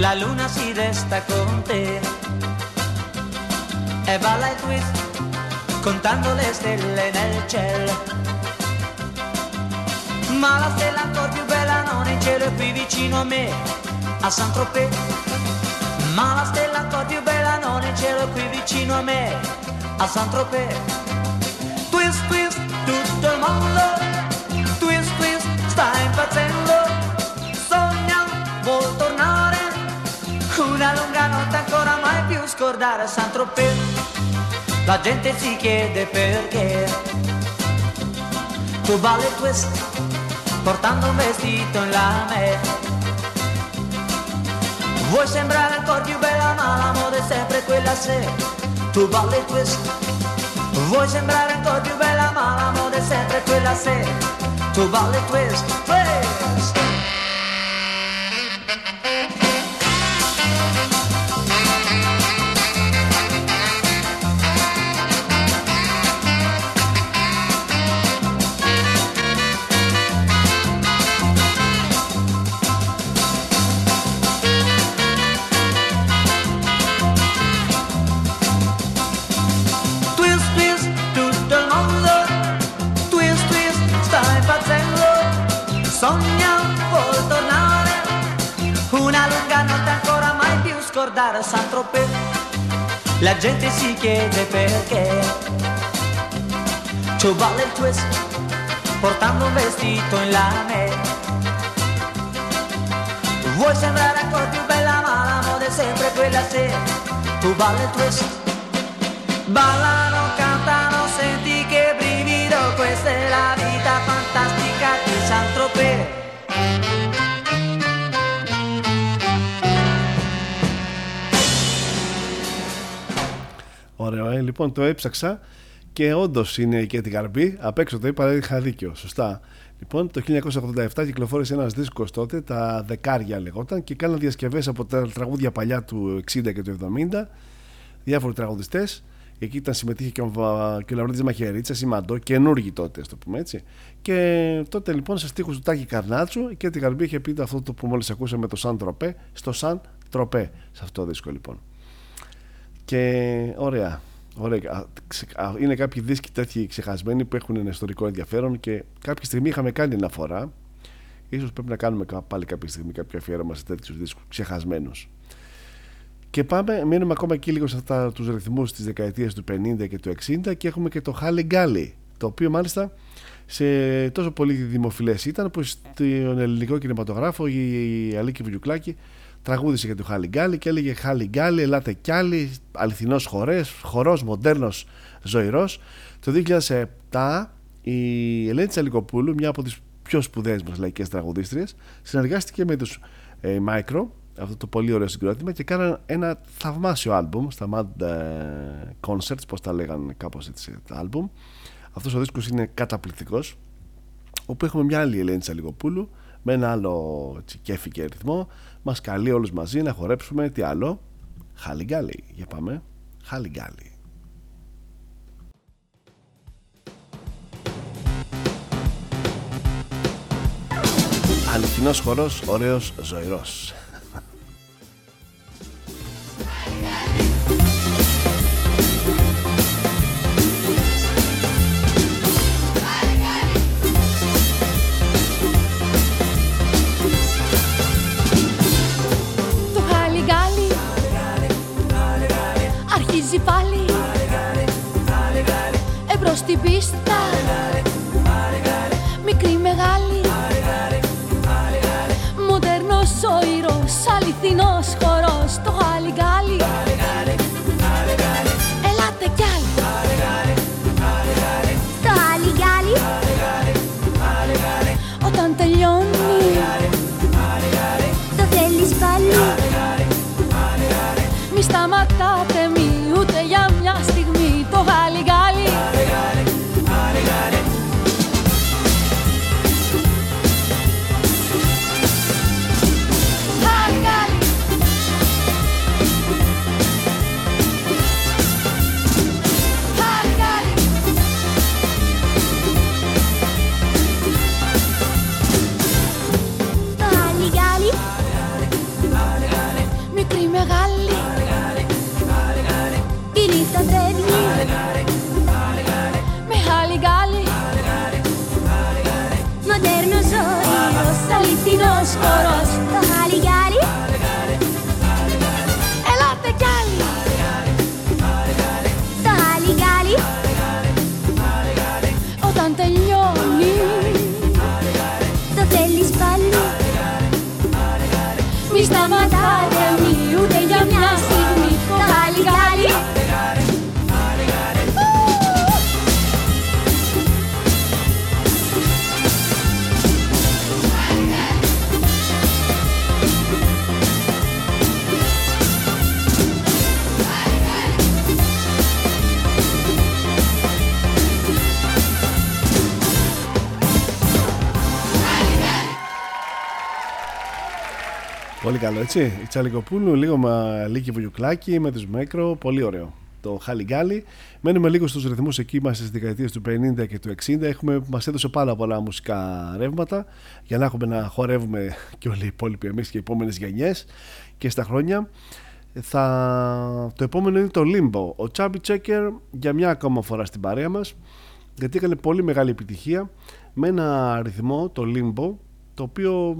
la luna si destacó te e balla il twist contando le stelle nel cielo. Ma la stella ancora più bella non è in cielo qui vicino a me, a Saint-Tropez. Ma la stella ancora più bella non è in cielo qui vicino a me, a Saint-Tropez. Twist, twist, tutto il mondo, twist, twist, sta impazzendo. Sogna, vuol tornare, una lunga notte ancora mai più scordare a Saint-Tropez. La gente si chiede perché tu balli twist portando un vestito in lame. Vuoi sembrare ancora più bella ma la moda è sempre quella se tu balli il twist. Vuoi sembrare ancora più bella ma la moda è sempre quella se tu balli il twist. twist. A Saint-Tropez. La gente si chiede perché. Tu balla il twist, portando un vestito in lame. Vuoi sembrare ancora più bella ma la moda è sempre quella se tu balli il twist. Ballano, cantano, senti che brivido, questa è la vita fantastica di Saint-Tropez. Ωραίο, ε. λοιπόν το έψαξα και όντως είναι και την καρμπή. Απ' έξω το είπα, είχα δίκιο. Σωστά. Λοιπόν, το 1987 κυκλοφόρησε ένας δίσκος τότε, τα Δεκάρια λεγόταν, και κάναν διασκευές από τα τραγούδια παλιά του 60 και του 70, διάφοροι τραγουδιστές. Εκεί ήταν συμμετείχε και ο, Βα- και ο Λαυρίδης Μαχαιρίτσας, η Μαντό, καινούργοι τότε, ας το πούμε έτσι. Και τότε λοιπόν σε στίχους του Τάκη Καρνάτσου και την Καρμπή είχε πει αυτό το που μόλις ακούσαμε το Σαν Τροπέ, στο Σαν Τροπέ, σε αυτό το δίσκο λοιπόν. Και ωραία. ωραία. Α, ξε- α, Είναι κάποιοι δίσκοι τέτοιοι ξεχασμένοι που έχουν ένα ιστορικό ενδιαφέρον και κάποια στιγμή είχαμε κάνει αναφορά. Ίσως πρέπει να κάνουμε κα- πάλι κάποια στιγμή κάποιο αφιέρωμα σε τέτοιους δίσκους ξεχασμένους. Και πάμε, μείνουμε ακόμα εκεί λίγο σε αυτά τους ρυθμούς της δεκαετίας του 50 και του 60 και έχουμε και το Χάλι Γκάλι, το οποίο μάλιστα σε τόσο πολύ δημοφιλές ήταν που στον ελληνικό κινηματογράφο η, η Αλίκη Βουγιουκλάκη τραγούδισε για το Χάλι Γκάλι και έλεγε Χάλι Γκάλι, ελάτε κι άλλοι, αληθινός χορές, χορός, μοντέρνος, ζωηρός. Το 2007 η Ελένη Τσαλικοπούλου, μια από τις πιο σπουδαίες μας λαϊκές τραγουδίστριες, συνεργάστηκε με τους ε, Micro, αυτό το πολύ ωραίο συγκρότημα και κάναν ένα θαυμάσιο άλμπουμ στα Mad ε, Concerts, πώς τα λέγανε κάπως έτσι τα άλμπουμ. Αυτός ο δίσκος είναι καταπληκτικός, όπου έχουμε μια άλλη Ελένη Τσαλικοπούλου με ένα άλλο έτσι, κέφι και ρυθμό μας καλεί όλους μαζί να χορέψουμε τι άλλο. Χαλιγκάλι. Για πάμε. Χαλιγκάλι. Αληθινός χορός, ωραίος, ζωηρός αρχίζει πάλι. Εμπρός στην πίστα. Μικρή μεγάλη. Μοντέρνος ζωηρός Αληθινός χορός Το χαλιγκάλι aşk arasında Πολύ καλό έτσι. Η Τσαλικοπούλου, λίγο με Λίκη Βουγιουκλάκη, με τους Μέκρο, πολύ ωραίο. Το Χαλιγκάλι. Μένουμε λίγο στους ρυθμούς εκεί μας στις δεκαετίες του 50 και του 60. Έχουμε, μας έδωσε πάρα πολλά μουσικά ρεύματα για να έχουμε να χορεύουμε *laughs* και όλοι οι υπόλοιποι εμείς και οι επόμενες γενιές και στα χρόνια. Θα... Το επόμενο είναι το Limbo. Ο Chubby Checker για μια ακόμα φορά στην παρέα μας γιατί έκανε πολύ μεγάλη επιτυχία με ένα αριθμό, το Limbo, το οποίο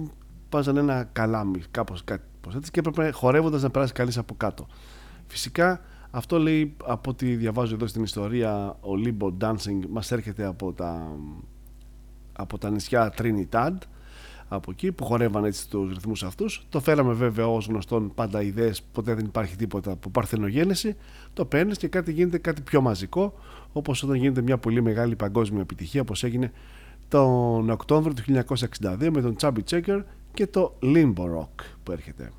βάζανε ένα καλάμι, κάπως κάτι πως έτσι, και έπρεπε χορεύοντας να περάσει καλής από κάτω. Φυσικά αυτό λέει από ό,τι διαβάζω εδώ στην ιστορία ο Limbo Dancing μας έρχεται από τα, από τα νησιά Trinidad από εκεί που χορεύαν έτσι τους ρυθμούς αυτούς το φέραμε βέβαια ως γνωστόν πάντα ιδέες ποτέ δεν υπάρχει τίποτα από παρθενογέννηση το παίρνεις και κάτι γίνεται κάτι πιο μαζικό όπως όταν γίνεται μια πολύ μεγάλη παγκόσμια επιτυχία όπως έγινε τον Οκτώβριο του 1962 με τον Chubby Checker και το Limbo Rock που έρχεται.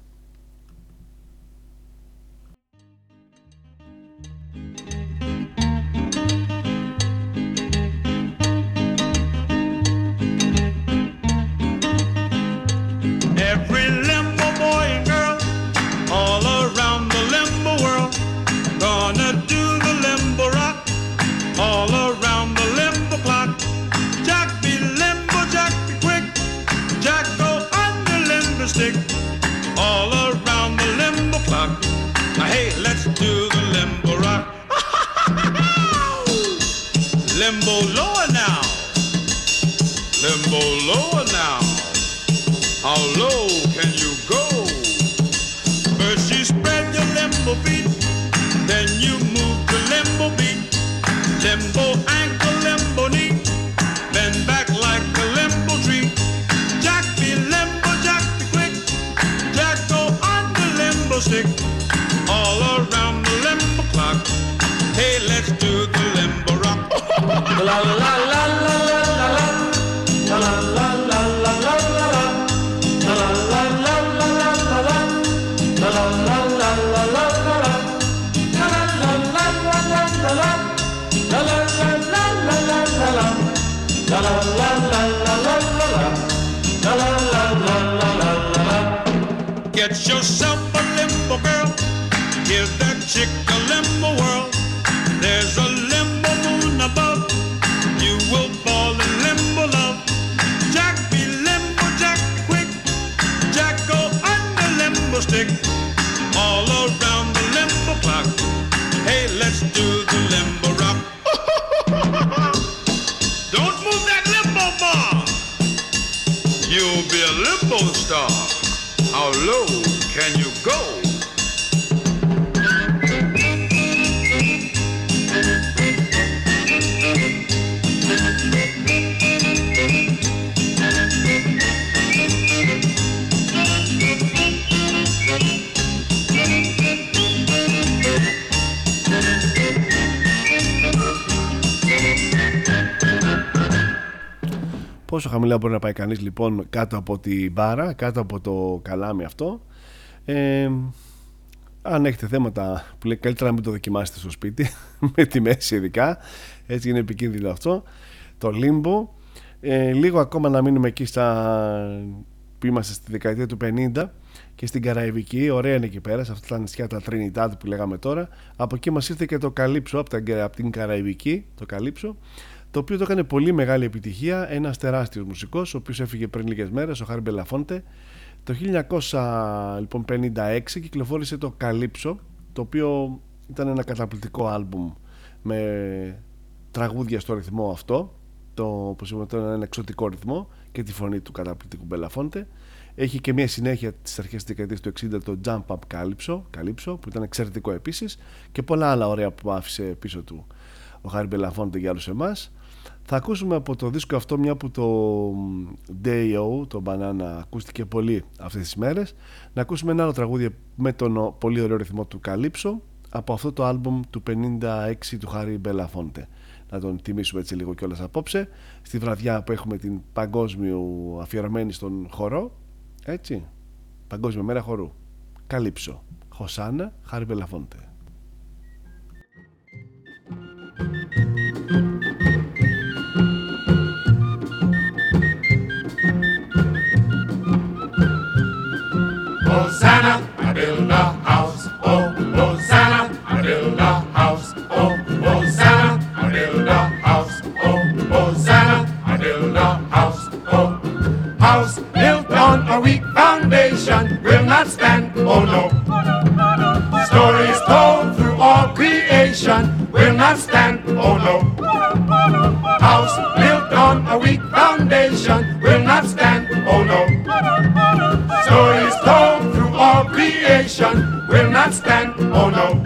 Stick, all around the limbo clock. Hey, let's do the limbo rock. *laughs* la la la la la la How low can you Πόσο χαμηλά μπορεί να πάει κανείς λοιπόν κάτω από την μπάρα, κάτω από το καλάμι αυτό. Ε, αν έχετε θέματα που λέει καλύτερα να μην το δοκιμάσετε στο σπίτι, *laughs* με τη μέση ειδικά, έτσι είναι επικίνδυνο αυτό. Το λίμπο. Ε, λίγο ακόμα να μείνουμε εκεί στα που είμαστε στη δεκαετία του 50 και στην Καραϊβική, ωραία είναι εκεί πέρα, σε αυτά τα νησιά τα Τρινιτάδ που λέγαμε τώρα. Από εκεί μας ήρθε και το Καλύψο, από, τα, από την Καραϊβική, το Καλύψο, το οποίο το έκανε πολύ μεγάλη επιτυχία ένας τεράστιος μουσικός ο οποίος έφυγε πριν λίγες μέρες ο Χάρι Μπελαφόντε το 1956 λοιπόν, κυκλοφόρησε το Καλίψο το οποίο ήταν ένα καταπληκτικό άλμπουμ με τραγούδια στο ρυθμό αυτό το, όπως είπαμε, ένα εξωτικό ρυθμό και τη φωνή του καταπληκτικού Μπελαφόντε έχει και μια συνέχεια στις αρχές της δεκαετίας του 60 το Jump Up Calypso, Calypso που ήταν εξαιρετικό επίσης και πολλά άλλα ωραία που άφησε πίσω του ο Χάρι Μπελαφόντε για όλους εμάς θα ακούσουμε από το δίσκο αυτό μια που το Day-O, το Banana, ακούστηκε πολύ αυτές τις μέρες. Να ακούσουμε ένα άλλο τραγούδι με τον πολύ ωραίο ρυθμό του Καλίψο από αυτό το άλμπουμ του 56 του Χάρι Μπελαφόντε. Να τον τιμήσουμε έτσι λίγο κιόλας απόψε στη βραδιά που έχουμε την παγκόσμιο αφιερωμένη στον χορό. Έτσι, παγκόσμια μέρα χορού. Καλύψο. Χωσάνα, Χάρη Μπελαφόντε. Hosanna, I build a house. Oh, Hosanna, I build a house. Oh, Hosanna, I build a house. Oh, Hosanna, I build a house. Oh, house built on a weak foundation will not stand. Oh no. Stories told through all creation will not stand. Oh no. House built on a weak foundation will not stand. Oh no. Stories told creation will not stand. Oh no.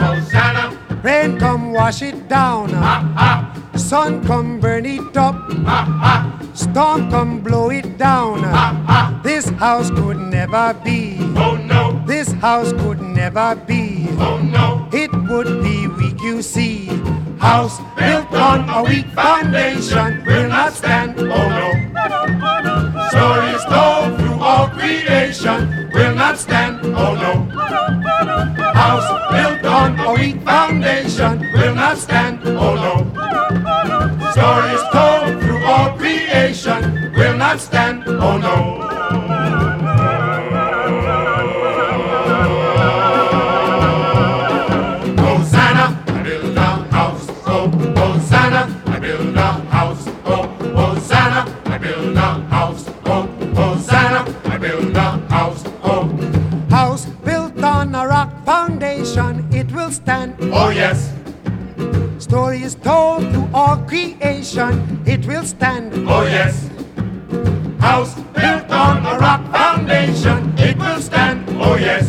Hosanna. Rain come wash it down. Ha, ha. Sun come burn it up. Ha, ha. Storm come blow it down. Ha, ha. This house could never be. Oh no. This house could never be. Oh no. It would be weak, you see. House built on a weak foundation will not stand. Oh no. Stories told through all creation will not stand. Oh no. House built on a weak foundation will not stand. Oh no. Stories told through all creation will not stand. Oh no. Will stand. oh yes, Story is told through all creation, it will stand. oh yes. House built on a rock foundation, it will stand. Oh yes.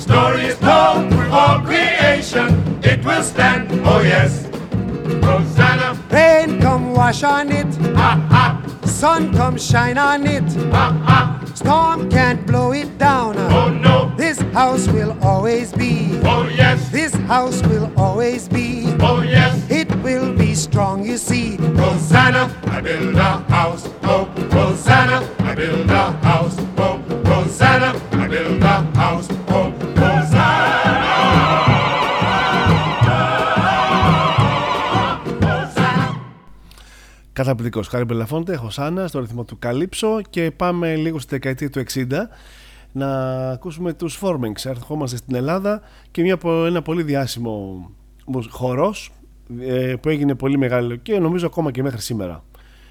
Story is told through all creation, it will stand. Oh yes. Hosanna, Rain come wash on it. ha ha, Sun come shine on it. ha ha. Storm can't blow it down. Oh no, This house will always be. oh yes, This house will always be. oh yes. It will be strong, you see. Hosanna, I build a house. Oh, Hosanna, I build a house. Oh, Hosanna, I build a house. Oh, Καταπληκτικός. Χάρη Μπελαφόντε, Χωσάνα, στο ρυθμό του Καλύψο και πάμε λίγο στη δεκαετία του 60 να ακούσουμε τους Formings. Ερχόμαστε στην Ελλάδα και μια, πο- ένα πολύ διάσημο χορός ε, που έγινε πολύ μεγάλο και νομίζω ακόμα και μέχρι σήμερα.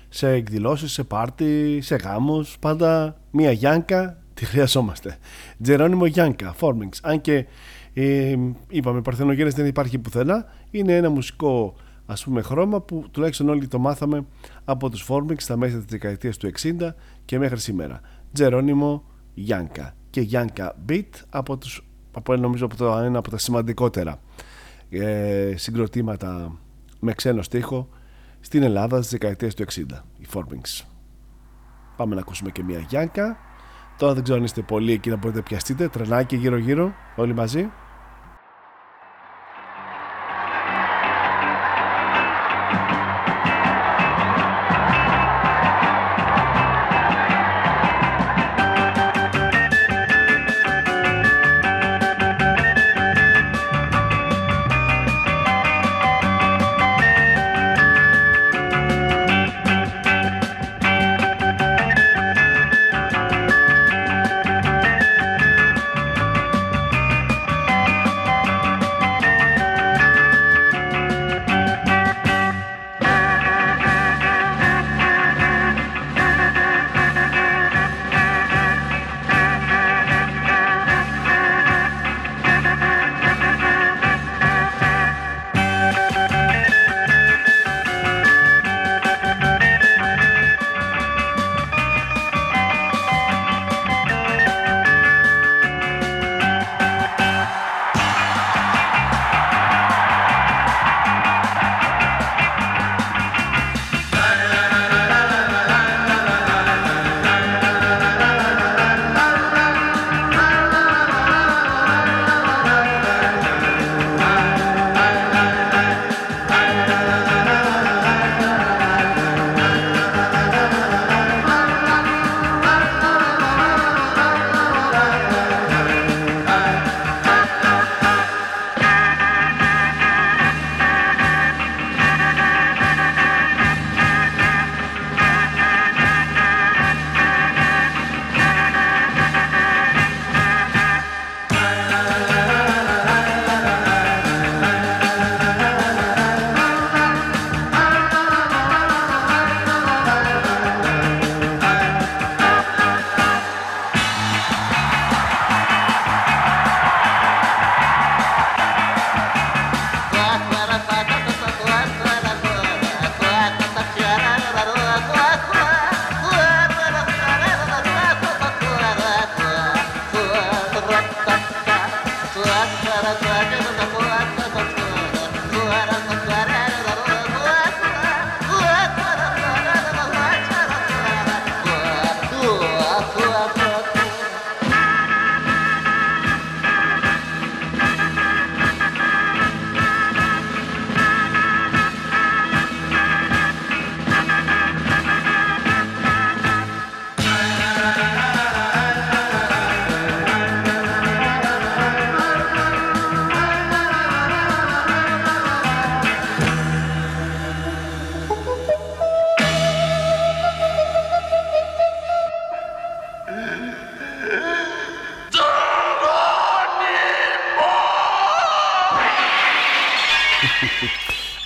Σε εκδηλώσεις, σε πάρτι, σε γάμους, πάντα μια Γιάνκα τη χρειαζόμαστε. Τζερόνιμο Γιάνκα, Formings. Αν και ε, είπαμε, Παρθενογέννης δεν υπάρχει πουθενά, είναι ένα μουσικό ας πούμε χρώμα που τουλάχιστον όλοι το μάθαμε από τους Formix στα μέσα της δεκαετίας του 60 και μέχρι σήμερα. Τζερόνιμο Γιάνκα και Γιάνκα Beat από, τους, από νομίζω από το ένα από τα σημαντικότερα ε, συγκροτήματα με ξένο στίχο στην Ελλάδα στις δεκαετίες του 60 οι Formings πάμε να ακούσουμε και μια Γιάνκα τώρα δεν ξέρω αν είστε πολλοί εκεί να μπορείτε να πιαστείτε τρενάκι γύρω γύρω όλοι μαζί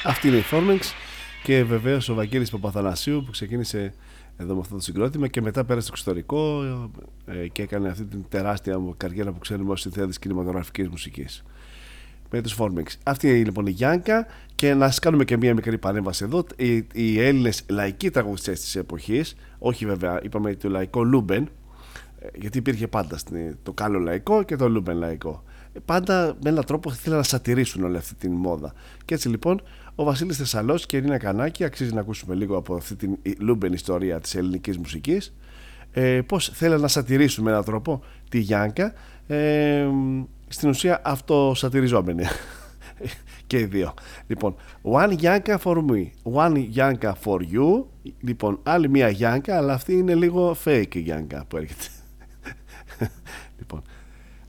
Αυτή είναι η Forminx και βεβαίως ο Βαγγέλης Παπαθανασίου που ξεκίνησε εδώ με αυτό το συγκρότημα και μετά πέρασε στο εξωτερικό ε, και έκανε αυτή την τεράστια καριέρα που ξέρουμε ως συνθέτη κινηματογραφικής μουσικής με τους Forminx. Αυτή είναι λοιπόν η Γιάνκα και να σας κάνουμε και μία μικρή παρέμβαση εδώ. Οι, οι Έλληνες λαϊκοί τραγουδιστές της εποχής, όχι βέβαια, είπαμε το λαϊκό Λούμπεν, ε, γιατί υπήρχε πάντα στην- το καλό λαϊκό και το Λούμπεν λαϊκό. Ε, Πάντα με έναν τρόπο ήθελαν να σατιρίσουν όλη αυτή την μόδα. Και έτσι λοιπόν ο Βασίλης Θεσσαλός και η Ειρήνα Κανάκη αξίζει να ακούσουμε λίγο από αυτή την Λούμπεν ιστορία της ελληνικής μουσικής. Ε, πώς θέλουν να σατιρίσουν με έναν τρόπο τη Γιάνκα. Ε, στην ουσία αυτοσατιριζόμενοι *laughs* και οι δύο. Λοιπόν one Yanka for me one Yanka for you λοιπόν άλλη μια Γιάνκα αλλά αυτή είναι λίγο fake Γιάνκα που έρχεται. *laughs* Λοιπόν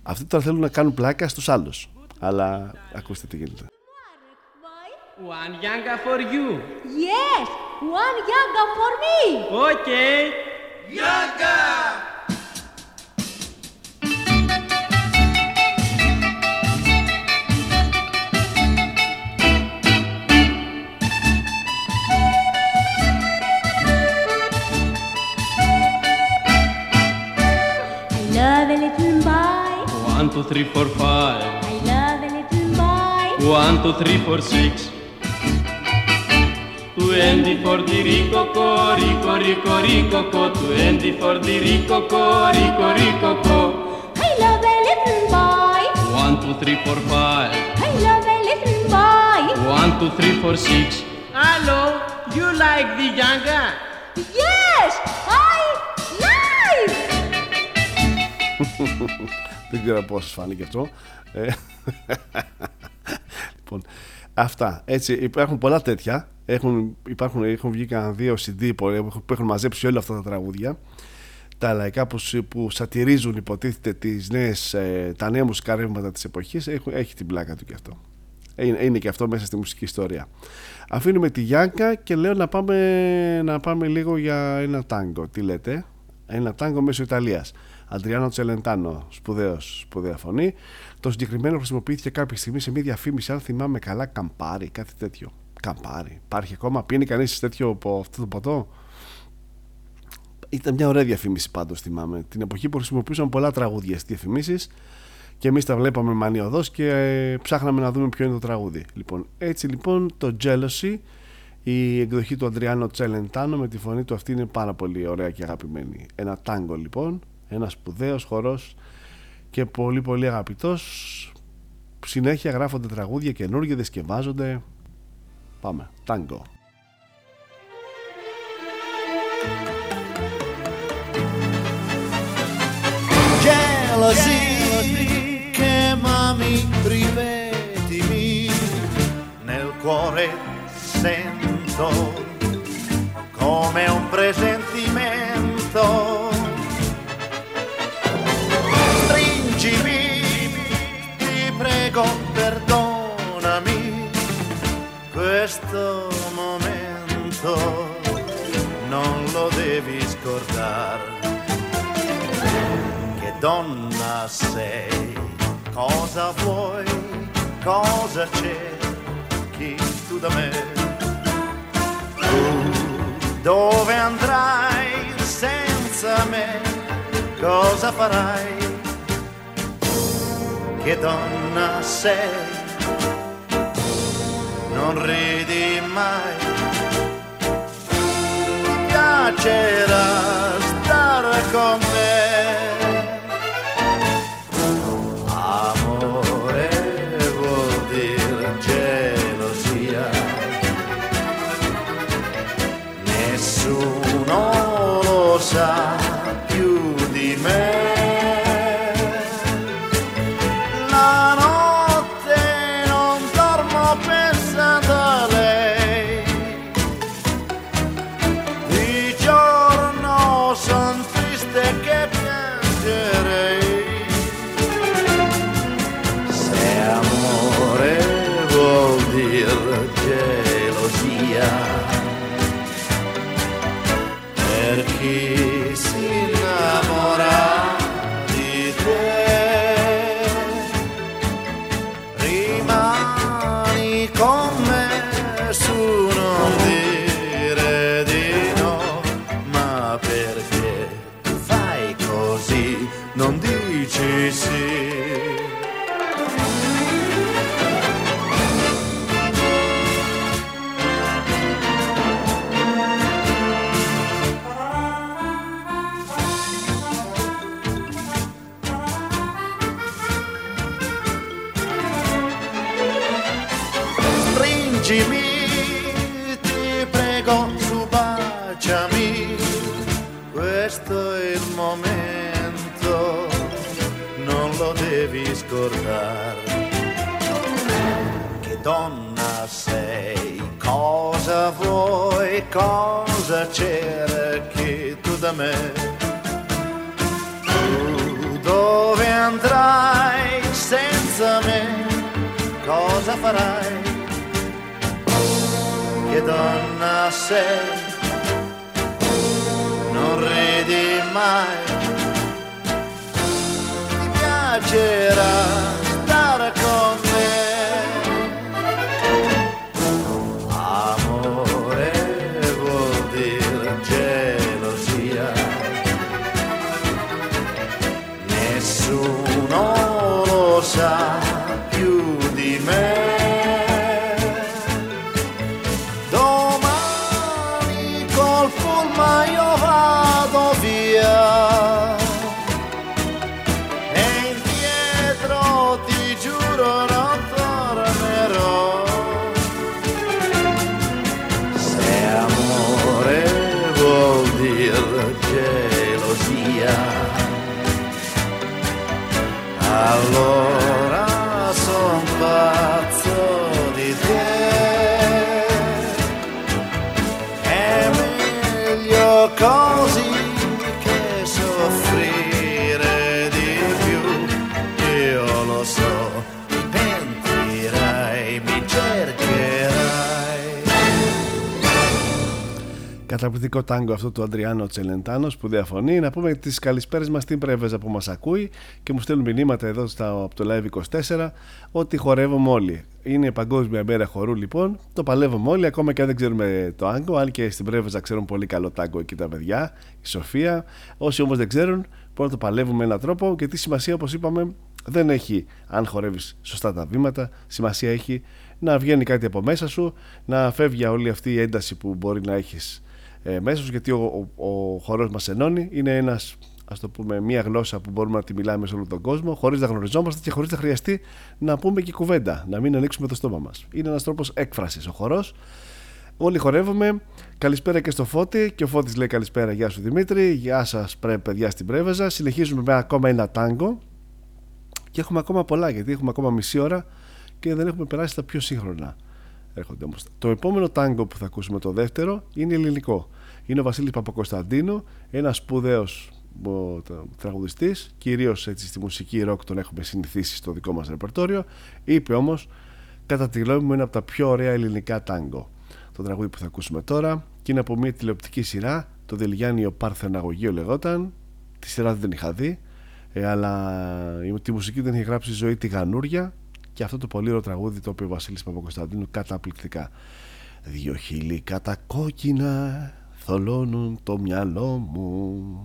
αυτοί τώρα θέλουν να κάνουν πλάκα στους άλλους. Αλλά ακούστε τι γίνεται One yanga for you. Yes, one yaga for me. Okay. Yaga. I love a little boy. One, two, three, four, five. I love a little boy. One, two, three, four, six. Twenty for the rico, co, rico, rico, rico, co. Twenty for the rico, co, rico, rico, co. I love a little boy. One, two, three, four, five. I love a little boy. One, two, three, four, six. Hello, you like the younger? Yes, I like. Δεν ξέρω πώς σας φάνηκε αυτό. Ε, λοιπόν, αυτά. Έτσι, υπάρχουν πολλά τέτοια. Έχουν, υπάρχουν, έχουν βγει κανένα δύο CD που έχουν- που έχουν μαζέψει όλα αυτά τα τραγούδια. Τα λαϊκά που, σ- που σατυρίζουν υποτίθεται τις νέες, ε, τα νέα μουσικά ρεύματα της εποχής. Έχουν, έχει την πλάκα του και αυτό. Είναι, είναι και αυτό μέσα στη μουσική ιστορία. Αφήνουμε τη Γιάνκα και λέω να πάμε, να πάμε λίγο για ένα τάγκο. Τι λέτε, ένα τάγκο μέσω Ιταλίας. Αντριάνο Τσελεντάνο, σπουδαίος, σπουδαία φωνή. Το συγκεκριμένο χρησιμοποιήθηκε κάποια στιγμή σε μια διαφήμιση, αν θυμάμαι καλά, καμπάρι, κάτι τέτοιο. Καμπάρι. Υπάρχει ακόμα, πίνει κανείς τέτοιο από αυτό το ποτό; Ήταν μια ωραία διαφήμιση πάντως θυμάμαι. Την εποχή που χρησιμοποιούσαν πολλά τραγούδια στις διαφημίσεις και εμείς τα βλέπαμε μανιωδώς και ε, ψάχναμε να δούμε ποιο είναι το τραγούδι. Λοιπόν, έτσι λοιπόν το Jealousy, η εκδοχή του Αντριάνο Τσελεντάνο με τη φωνή του αυτή είναι πάρα πολύ ωραία και αγαπημένη. Ένα τάγκο λοιπόν, ένας σπουδαίος χορός και πολύ πολύ αγαπητός. Συνέχεια γράφονται τραγούδια καινούργια, διασκευάζονται. Πάμε, τάγκο. Jealousy che mami ripetimi nel cuore sento come un presentimento prego perdonami questo momento non lo devi scordare che donna sei, cosa vuoi, cosa cerchi tu da me? Tu dove andrai senza me, cosa farai? Che donna sei, non ridi mai, ti piacerà stare con me. Amore vuol dire gelosia. Nessuno lo sa me? Tu dove andrai senza me? Cosa farai? Che donna sei? Non ridi mai. Ti piacerà stare con me. Καταπληκτικό τάγκο αυτό του Αντριάνο Τσελεντάνος, σπουδαία φωνή. Να πούμε τις καλησπέρες μας στην Πρέβεζα που μας ακούει και μου στέλνουν μηνύματα εδώ στα, από το Live 24 ότι χορεύουμε όλοι. Είναι Παγκόσμια Μέρα Χορού λοιπόν. Το παλεύουμε όλοι, ακόμα και αν δεν ξέρουμε το άγκο. Αν και στην Πρέβεζα ξέρουν πολύ καλό τάγκο εκεί τα παιδιά, η Σοφία. Όσοι όμως δεν ξέρουν, μπορούμε να το παλεύουμε με έναν τρόπο και τι σημασία, όπως είπαμε, δεν έχει αν χορεύεις σωστά τα βήματα. Σημασία έχει να βγαίνει κάτι από μέσα σου, να φεύγει όλη αυτή η ένταση που μπορεί να έχεις ε, μέσα σου, γιατί ο, ο, ο χορός μας ενώνει. Είναι ένας, ας το πούμε, μια γλώσσα που μπορούμε να τη μιλάμε σε όλο τον κόσμο, χωρίς να γνωριζόμαστε και χωρίς να χρειαστεί να πούμε και κουβέντα, να μην ανοίξουμε το στόμα μας. Είναι ένας τρόπος έκφρασης ο χορός. Όλοι χορεύουμε. Καλησπέρα και στο Φώτη. Και ο Φώτης λέει καλησπέρα. Γεια σου Δημήτρη. Γεια σας πρέ, παιδιά στην Πρέβεζα. Συνεχίζουμε με ακόμα ένα τάγκο. Και έχουμε ακόμα πολλά γιατί έχουμε ακόμα μισή ώρα και δεν έχουμε περάσει τα πιο σύγχρονα. Έρχονται όμως. Το επόμενο τάγκο που θα ακούσουμε το δεύτερο είναι ελληνικό. Είναι ο Βασίλης Παπακοσταντίνου, ένας σπουδαίος ο, το- τραγουδιστής, κυρίως έτσι στη μουσική ροκ τον έχουμε συνηθίσει στο δικό μας ρεπερτόριο. Είπε όμως, κατά τη γνώμη μου, είναι από τα πιο ωραία ελληνικά τάγκο. Το τραγούδι που θα ακούσουμε τώρα και είναι από μια τηλεοπτική σειρά, το Δελγιάνιο Παρθεναγωγείο λεγόταν. Τη σειρά δεν την είχα δει, ε, αλλά η- τη μουσική την έχει γράψει η ζωή τη Γανούρια και αυτό το πολύ ωραίο τραγούδι το οποίο ο Βασίλης Παπακοσταντίνου καταπληκτικά. Δυο χείλη κατακόκκινα θολώνουν το μυαλό μου.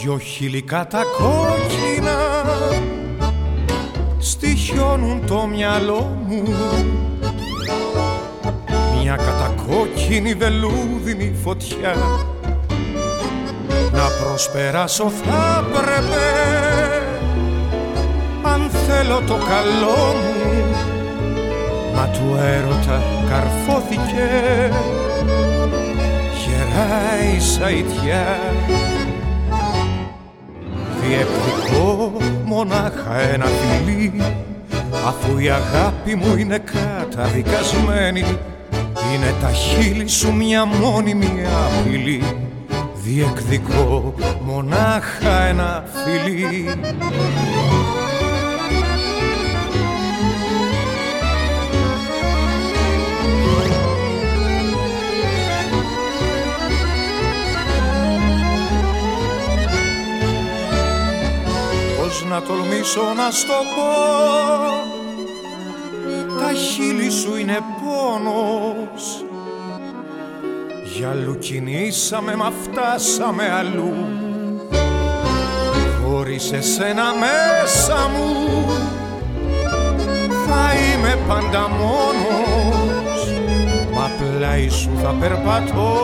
Δυο χιλικά τα κόκκινα στοιχιώνουν το μυαλό μου Μια κατακόκκινη βελούδινη φωτιά. Να προσπεράσω θα πρέπει αν θέλω το καλό μου. Μα του έρωτα καρφώθηκε γερά η σαϊτιά. Διεκδικώ μονάχα ένα φιλί Αφού η αγάπη μου είναι καταδικασμένη Είναι τα χείλη σου μια μόνιμη απειλή. Διεκδικώ μονάχα ένα φιλί. Πώς να τολμήσω να στο πω Τα χείλη σου είναι πόνος. Για αλλού κινήσαμε μα φτάσαμε αλλού. Χωρίς εσένα μέσα μου Θα είμαι πάντα μόνος. Μα πλάι σου θα περπατώ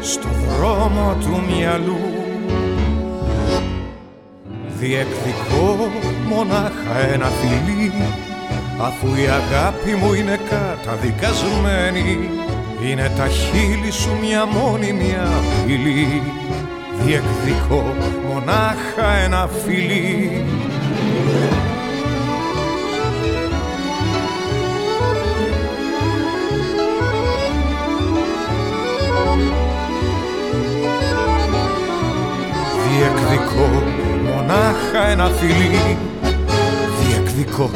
Στο δρόμο του μυαλού. Διεκδικώ μονάχα ένα φιλί. Αφού η αγάπη μου είναι καταδικασμένη Είναι τα χείλη σου μια μόνιμη απειλή. Διεκδικώ μονάχα ένα φιλί. Διεκδικώ μονάχα ένα φιλί Διεκδικώ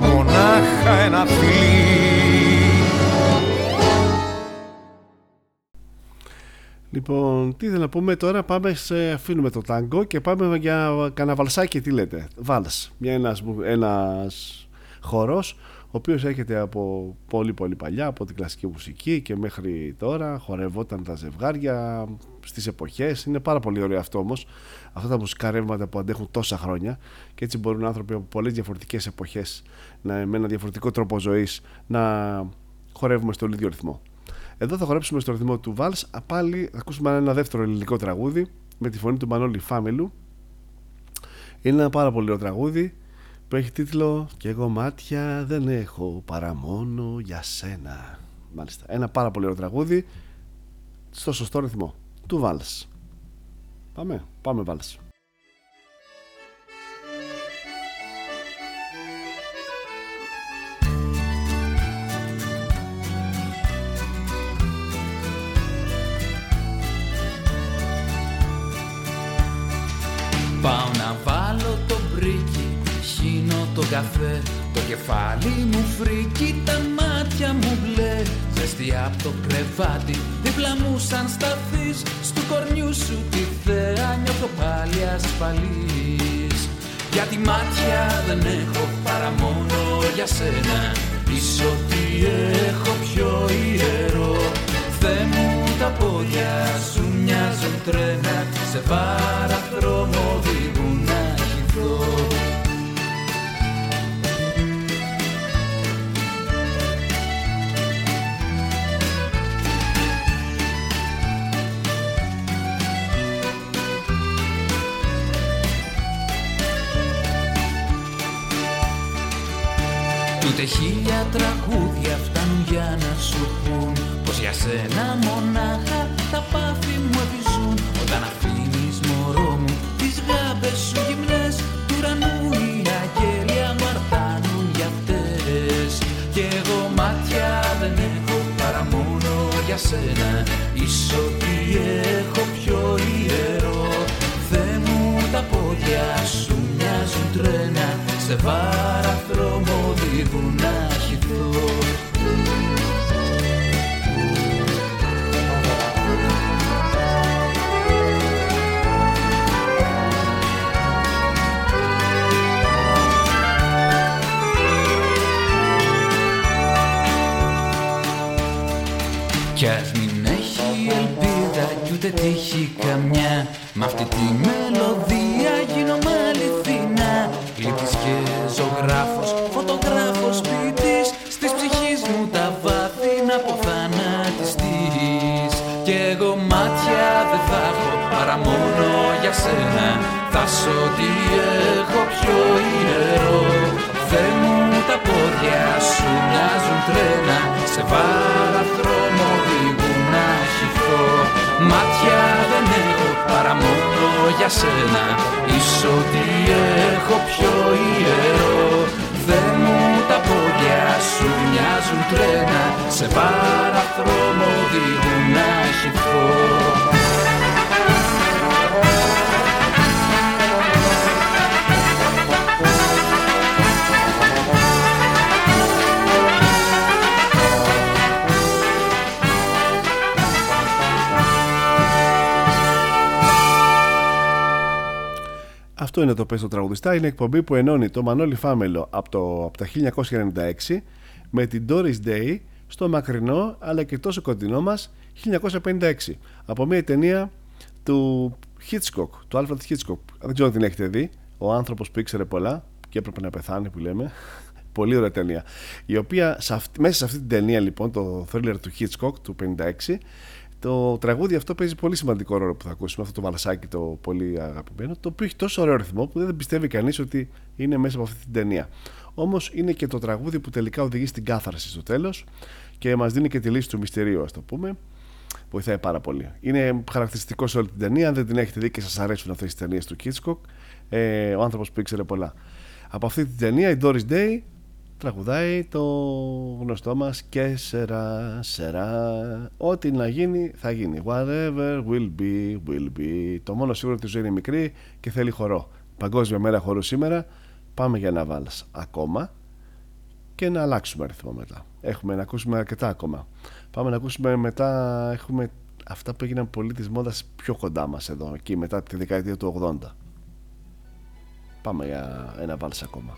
μονάχα ένα φιλί. Λοιπόν, τι ήθελα να πούμε τώρα, πάμε σε, αφήνουμε το τάγκο και πάμε για κανένα βαλσάκι, τι λέτε, βάλς. Μια, ένας, ένας χορός, ο οποίος έρχεται από πολύ πολύ παλιά, από την κλασική μουσική και μέχρι τώρα, χορευόταν τα ζευγάρια στις εποχές, είναι πάρα πολύ ωραίο αυτό όμως, αυτά τα μουσικά ρεύματα που αντέχουν τόσα χρόνια και έτσι μπορούν άνθρωποι από πολλές διαφορετικές εποχές, να, με ένα διαφορετικό τρόπο ζωής, να χορεύουμε στον ίδιο ρυθμό. Εδώ θα χορέψουμε στο ρυθμό του Βάλς. Πάλι θα ακούσουμε ένα δεύτερο ελληνικό τραγούδι με τη φωνή του Μανώλη Φάμελου. Είναι ένα πάρα πολύ ωραίο τραγούδι που έχει τίτλο «Κι εγώ μάτια δεν έχω παρά μόνο για σένα». Μάλιστα. Ένα πάρα πολύ ωραίο τραγούδι στο σωστό ρυθμό του Βάλς. Πάμε, πάμε Βάλς. Πάω να καφέ. Το κεφάλι μου φρίκι, τα μάτια μου μπλε. Ζεστή απ' το κρεβάτι, δίπλα μου σαν σταθείς. Στου κορνιού σου τη θέα νιώθω πάλι ασφαλής. Γιατί μάτια δεν έχω παρά μόνο για σένα. Είσαι ό,τι έχω πιο ιερό. Θεέ μου τα πόδια σου μοιάζουν τρένα. Σε παραδρόμο Ούτε χίλια τραγούδια φτάνουν για να σου πούν Πως για σένα μονάχα τα πάθη μου επιζούν Όταν αφήνεις μωρό μου τις γάμπες σου γυμνές Του ουρανού οι αγγέλια μου αρτάνουν για αυτές. Κι εγώ μάτια δεν έχω παρά μόνο για σένα. Είσαι ό,τι έχω πιο ιερό. Θεέ μου τα πόδια σου μοιάζουν τρένα Σε βάραθρο οδηγούν να χυθώ. Κι ας μην έχει ελπίδα κι ούτε τύχει καμιά. Μ' αυτή τη μελωδία γίνομαι αληθινά Λύπης και ζωγράφος, φωτογράφος ποιητής. Στις ψυχής μου τα βάθη να αποθανατιστείς Κι εγώ μάτια δεν θα έχω παρά μόνο για σένα. Θα σ' ό,τι έχω πιο ιερό Θεέ μου τα πόδια σου μοιάζουν τρένα. Σε βάραθρομο οδηγούν να χυθώ. Μάτια για σένα. Είσαι ό,τι έχω πιο ιερό. Θεέ μου τα πόδια σου μοιάζουν τρένα. Σε βάραθρομο Αυτό είναι το Πες το Τραγουδιστά. Είναι εκπομπή που ενώνει το Μανώλη Φάμελο από, το, από τα 1996 με την Doris Day στο μακρινό αλλά και τόσο κοντινό μας 1956 από μια ταινία του Hitchcock, του Alfred Hitchcock. Δεν ξέρω αν την έχετε δει. Ο άνθρωπος που ήξερε πολλά και έπρεπε να πεθάνει που λέμε. *laughs* Πολύ ωραία ταινία. Η οποία σε αυτή- μέσα σε αυτή την ταινία λοιπόν, το thriller του Hitchcock του 56, το τραγούδι αυτό παίζει πολύ σημαντικό ρόλο που θα ακούσουμε. Αυτό το βαλασάκι το πολύ αγαπημένο, το οποίο έχει τόσο ωραίο ρυθμό που δεν πιστεύει κανείς ότι είναι μέσα από αυτή την ταινία. Όμως είναι και το τραγούδι που τελικά οδηγεί στην κάθαρση στο τέλος και μας δίνει και τη λύση του μυστηρίου, ας το πούμε. Βοηθάει πάρα πολύ. Είναι χαρακτηριστικό σε όλη την ταινία. Αν δεν την έχετε δει και σας αρέσουν αυτές τι ταινίες του Hitchcock, ε, ο άνθρωπος που ήξερε πολλά. Από αυτή την ταινία, η Doris Day τραγουδάει το γνωστό μας και σερά, σερά ό,τι να γίνει θα γίνει. Whatever will be, will be. Το μόνο σίγουρο ότι η ζωή είναι μικρή και θέλει χορό. Παγκόσμια μέρα χορού σήμερα. Πάμε για ένα βάλς ακόμα και να αλλάξουμε αριθμό μετά. Έχουμε να ακούσουμε αρκετά ακόμα. Πάμε να ακούσουμε μετά έχουμε αυτά που έγιναν πολύ της μόδας πιο κοντά μας εδώ εκεί μετά τη δεκαετία του 80 πάμε για ένα βάλς ακόμα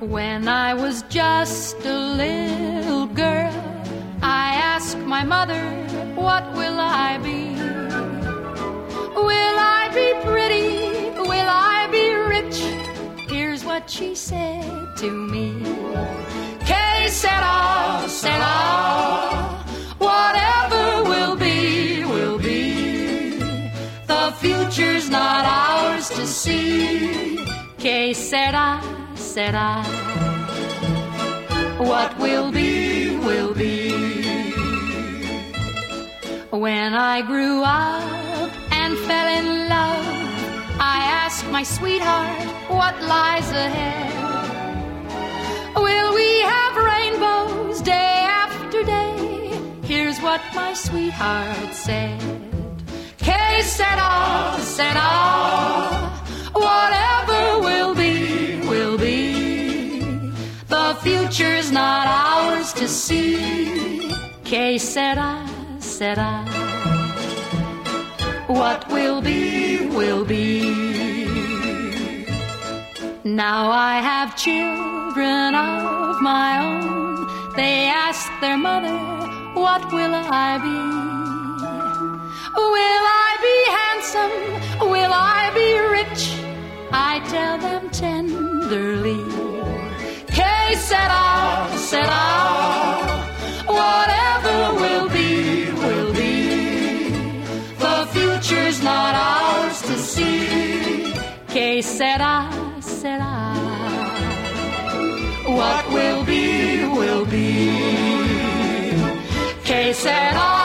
When I was just a little girl, I asked my mother, What will I be? Will I be pretty? Will I be rich? Here's what she said to me. Que sera, sera. The future's not ours to see. Que sera, sera. What will be, will be. When I grew up and fell in love, I asked my sweetheart what lies ahead. Will we have rainbows day after day? Here's what my sweetheart said. Que sera, sera. Whatever will be, will be. The future's not ours to see. Que sera, sera. What will be, will be. Now I have children of my own. They ask their mother, What will I be? Will I be handsome? Will I be rich? I tell them tenderly. Que sera, sera. Whatever will be, will be. The future's not ours to see. Que sera, sera. What will be, will be. Que sera,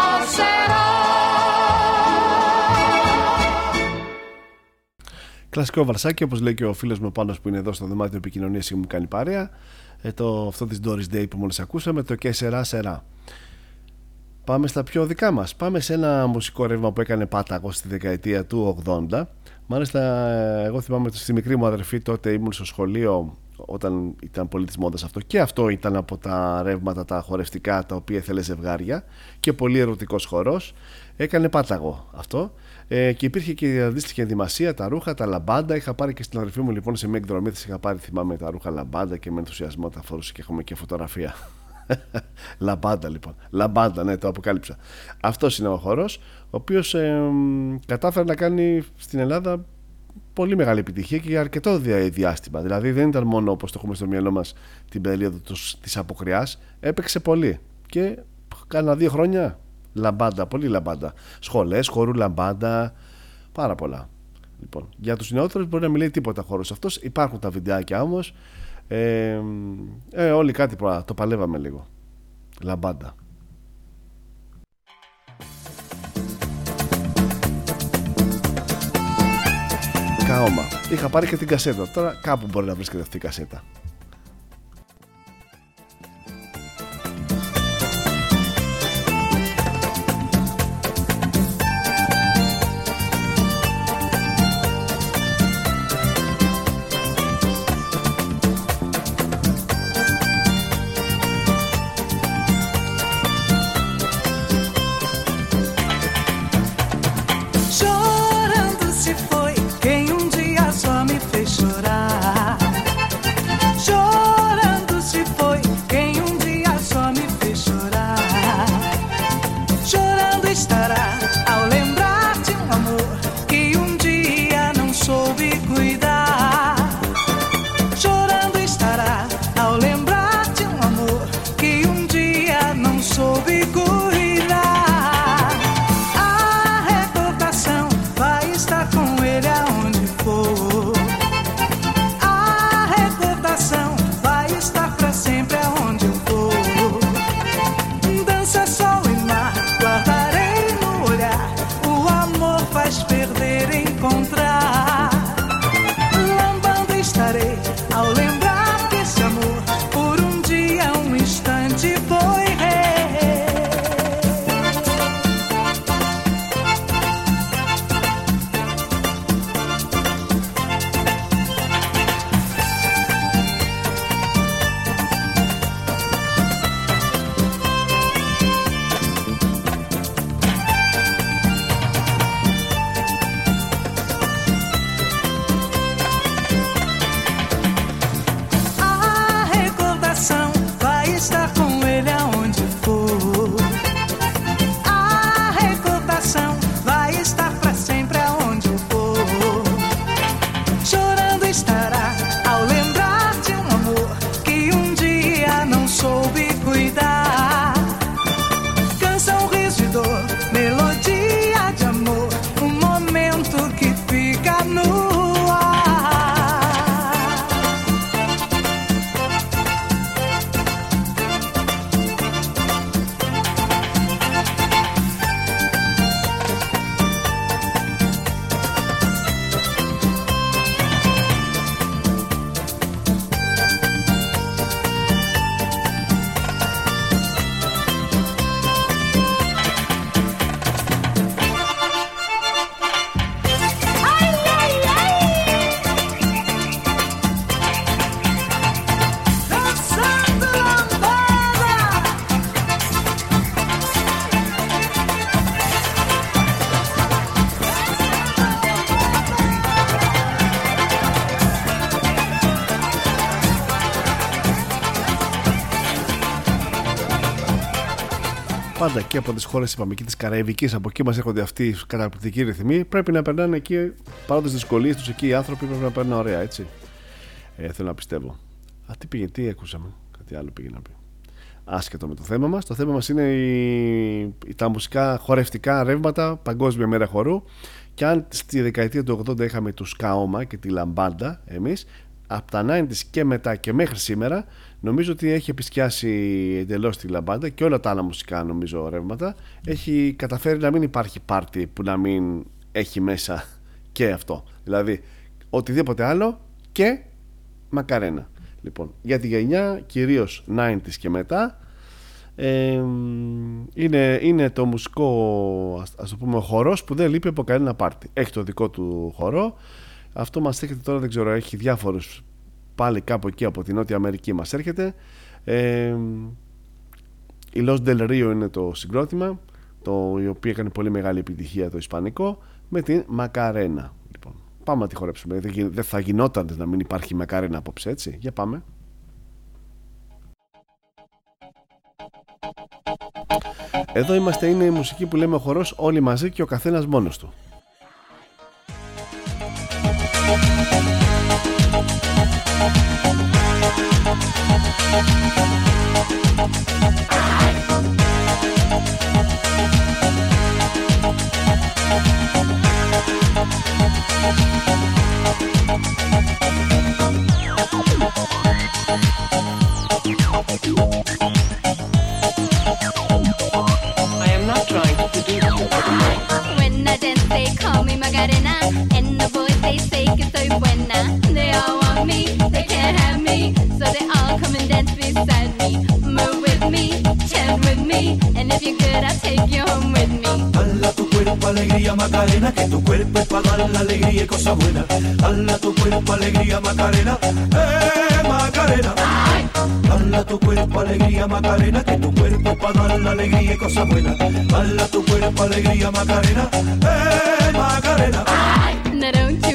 Κλασικό βαρσάκι, όπως λέει και ο φίλος μου πάνω που είναι εδώ στο δωμάτιο επικοινωνίας και μου κάνει παρέα. Ε, το, αυτό της Doris Day που μόλις ακούσαμε, το και σερά σερά. Πάμε στα πιο δικά μας. Πάμε σε ένα μουσικό ρεύμα που έκανε πάταγος στη δεκαετία του 80. Μάλιστα, ε, εγώ θυμάμαι ότι στη μικρή μου αδερφή τότε ήμουν στο σχολείο όταν ήταν πολύ της μόδας αυτό. Και αυτό ήταν από τα ρεύματα τα χορευτικά τα οποία ήθελε ζευγάρια και πολύ ερωτικός χορός. Έκανε πάταγο αυτό. Ε, και υπήρχε και η αντίστοιχη ενδυμασία, τα ρούχα, τα λαμπάντα. Είχα πάρει και στην αδερφή μου λοιπόν σε μια εκδρομή της. Είχα πάρει, θυμάμαι, τα ρούχα λαμπάντα και με ενθουσιασμό τα φορούσε και έχουμε και φωτογραφία. *laughs* λαμπάντα λοιπόν. Λαμπάντα, ναι, το αποκάλυψα. Αυτός είναι ο χορός, ο οποίος ε, κατάφερε να κάνει στην Ελλάδα πολύ μεγάλη επιτυχία και για αρκετό δια- διάστημα. Δηλαδή δεν ήταν μόνο όπως το έχουμε στο μυαλό μας την περίοδο της αποκριάς. Έπαιξε πολύ. Και κάνα δύο χρόνια λαμπάντα, πολύ λαμπάντα. Σχολές, χορού λαμπάντα, πάρα πολλά. Λοιπόν, για τους νεότερους μπορεί να μην λέει τίποτα ο χορός αυτός. Υπάρχουν τα βιντεάκια όμως. Ε, ε, όλοι κάτι προ- το παλεύαμε λίγο. Λαμπάντα. Kaoma. Είχα πάρει και την κασέτα. Τώρα κάπου μπορεί να βρίσκεται αυτή η κασέτα. Και από τις χώρες είπαμε και της Καραϊβικής, από εκεί μας έρχονται αυτοί οι καταπληκτικοί ρυθμοί. Πρέπει να περνάνε εκεί, παρά τις δυσκολίες τους, εκεί οι άνθρωποι πρέπει να περνάνε ωραία, έτσι. Ε, θέλω να πιστεύω. Α, τι πήγε, τι ακούσαμε. Κάτι άλλο πήγε να πει. Άσχετο με το θέμα μας. Το θέμα μας είναι η, η- τα μουσικά χορευτικά ρεύματα, Παγκόσμια Μέρα Χορού. Και αν στη δεκαετία του 80 είχαμε τους Kaoma και τη Λαμπάντα, εμείς, από τα 90s και μετά και μέχρι σήμερα, νομίζω ότι έχει επισκιάσει εντελώς τη Λαμπάντα και όλα τα άλλα μουσικά νομίζω ρεύματα. Έχει καταφέρει να μην υπάρχει πάρτι που να μην έχει μέσα *laughs* και αυτό. Δηλαδή, οτιδήποτε άλλο και μακαρένα. Λοιπόν, για τη γενιά κυρίως 90s και μετά ε, είναι, είναι το μουσικό ας, ας το πούμε χορός που δεν λείπει από κανένα πάρτι. Έχει το δικό του χορό. Αυτό μας έρχεται τώρα δεν ξέρω, έχει διάφορους πάλι κάπου εκεί από την Νότια Αμερική μας έρχεται. Ε, η Los Del Rio είναι το συγκρότημα το η οποία έκανε πολύ μεγάλη επιτυχία το ισπανικό με την Μακαρένα. Λοιπόν, πάμε να τη χορέψουμε. Δεν, γι- δεν θα γινόταν να μην υπάρχει Μακαρένα απόψε, έτσι. Για πάμε. Εδώ είμαστε, είναι η μουσική που λέμε ο χορός όλοι μαζί και ο καθένας μόνος του. When I dance, they call me Macarena. And the boys, they say que soy buena. They me, they can't have me. So they all come and dance beside me. Move with me, chant with me. And if you're good, I'll take you home with me. Hala tu cuerpo alegría Macarena, que tu cuerpo es para dar la alegría y cosas buenas. Hala tu cuerpo alegría Macarena, eh Macarena. Hala tu cuerpo alegría Macarena, que tu cuerpo es para dar la alegría y cosas buenas. Hala tu cuerpo alegría Macarena, eh Macarena. Now don't you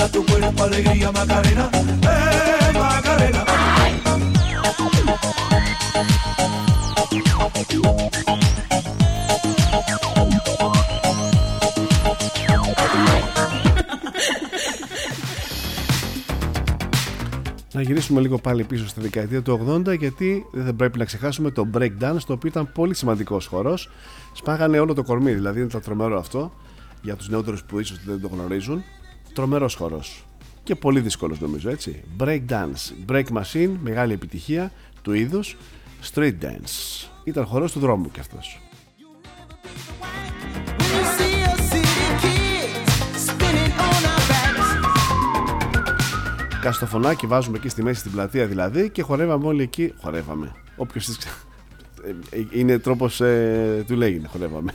Hala tu cuerpo alegría Macarena, eh Macarena. Να γυρίσουμε λίγο πάλι πίσω στη δεκαετία του 80 γιατί δεν πρέπει να ξεχάσουμε το break dance το οποίο ήταν πολύ σημαντικός χορός. Σπάγανε όλο το κορμί δηλαδή ήταν τρομερό αυτό για τους νεότερους που ίσως δεν το γνωρίζουν τρομερός χορός και πολύ δύσκολος νομίζω έτσι break dance, break machine μεγάλη επιτυχία του είδους street dance ήταν χορός του δρόμου και αυτός Καστοφωνάκι βάζουμε εκεί στη μέση στην πλατεία δηλαδή και χορεύαμε όλοι εκεί. Χορεύαμε. Όποιος *laughs* είναι τρόπος ε, του λέγει χορεύαμε.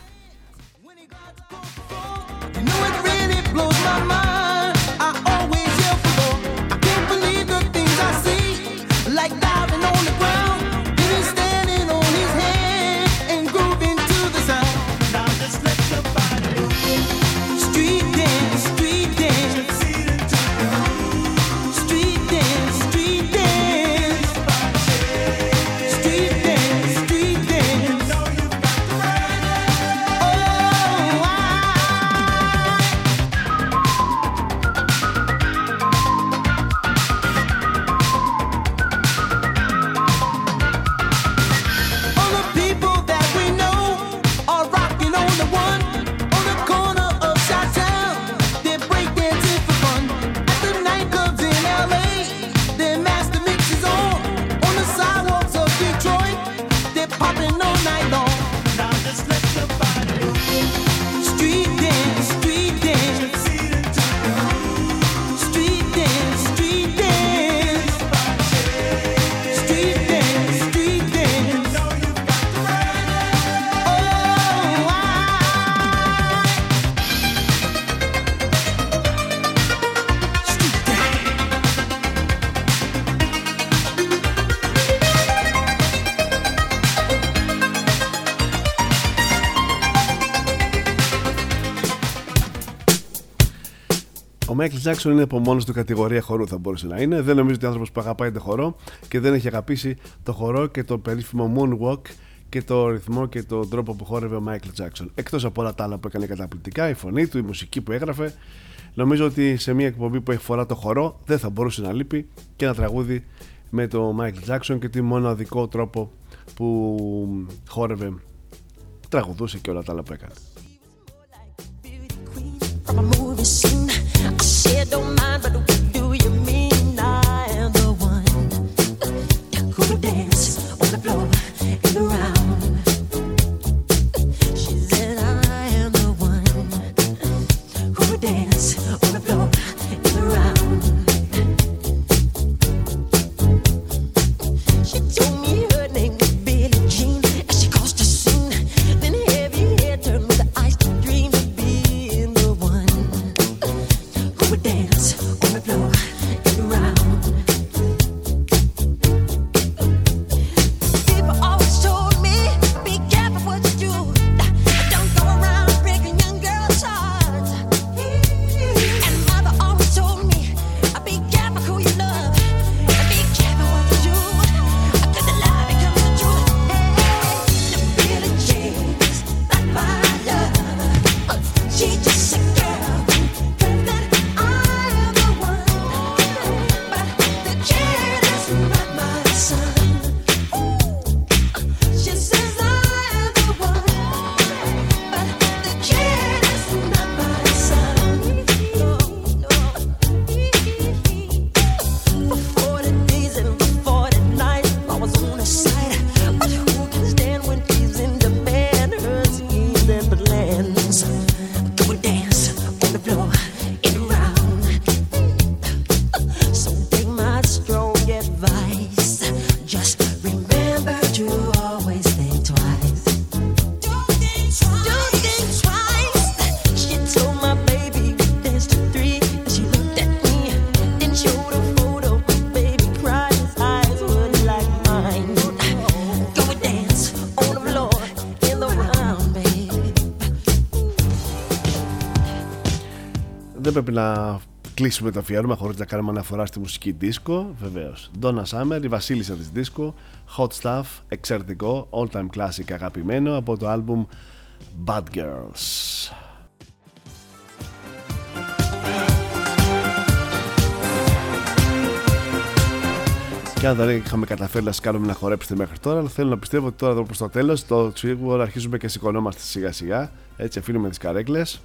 Μάικλ Τζάξον είναι από μόνος του κατηγορία χορού, θα μπορούσε να είναι. Δεν νομίζω ότι άνθρωπος που αγαπάει το χορό και δεν έχει αγαπήσει το χορό και το περίφημο Moonwalk και το ρυθμό και τον τρόπο που χόρευε ο Μάικλ Τζάξον. Εκτός από όλα τα άλλα που έκανε καταπληκτικά, η φωνή του, η μουσική που έγραφε. Νομίζω ότι σε μια εκπομπή που αφορά το χορό δεν θα μπορούσε να λείπει και ένα τραγούδι με τον Μάικλ Τζάξον και τη μοναδικό τρόπο που χόρευε, τραγουδούσε και όλα τα άλλα που έκανε. Πρέπει να κλείσουμε το αφιέρωμα χωρίς να κάνουμε αναφορά στη μουσική δίσκο βεβαίως. Donna Summer, η βασίλισσα της δίσκο, hot stuff, εξαιρετικό, all time classic αγαπημένο από το album Bad Girls. Και αν δεν είχαμε καταφέρει να να χορέψετε μέχρι τώρα, αλλά θέλω να πιστεύω ότι τώρα εδώ προς το τέλος, το αρχίζουμε και σηκωνόμαστε σιγά σιγά. Έτσι, αφήνουμε τις καρέκλες.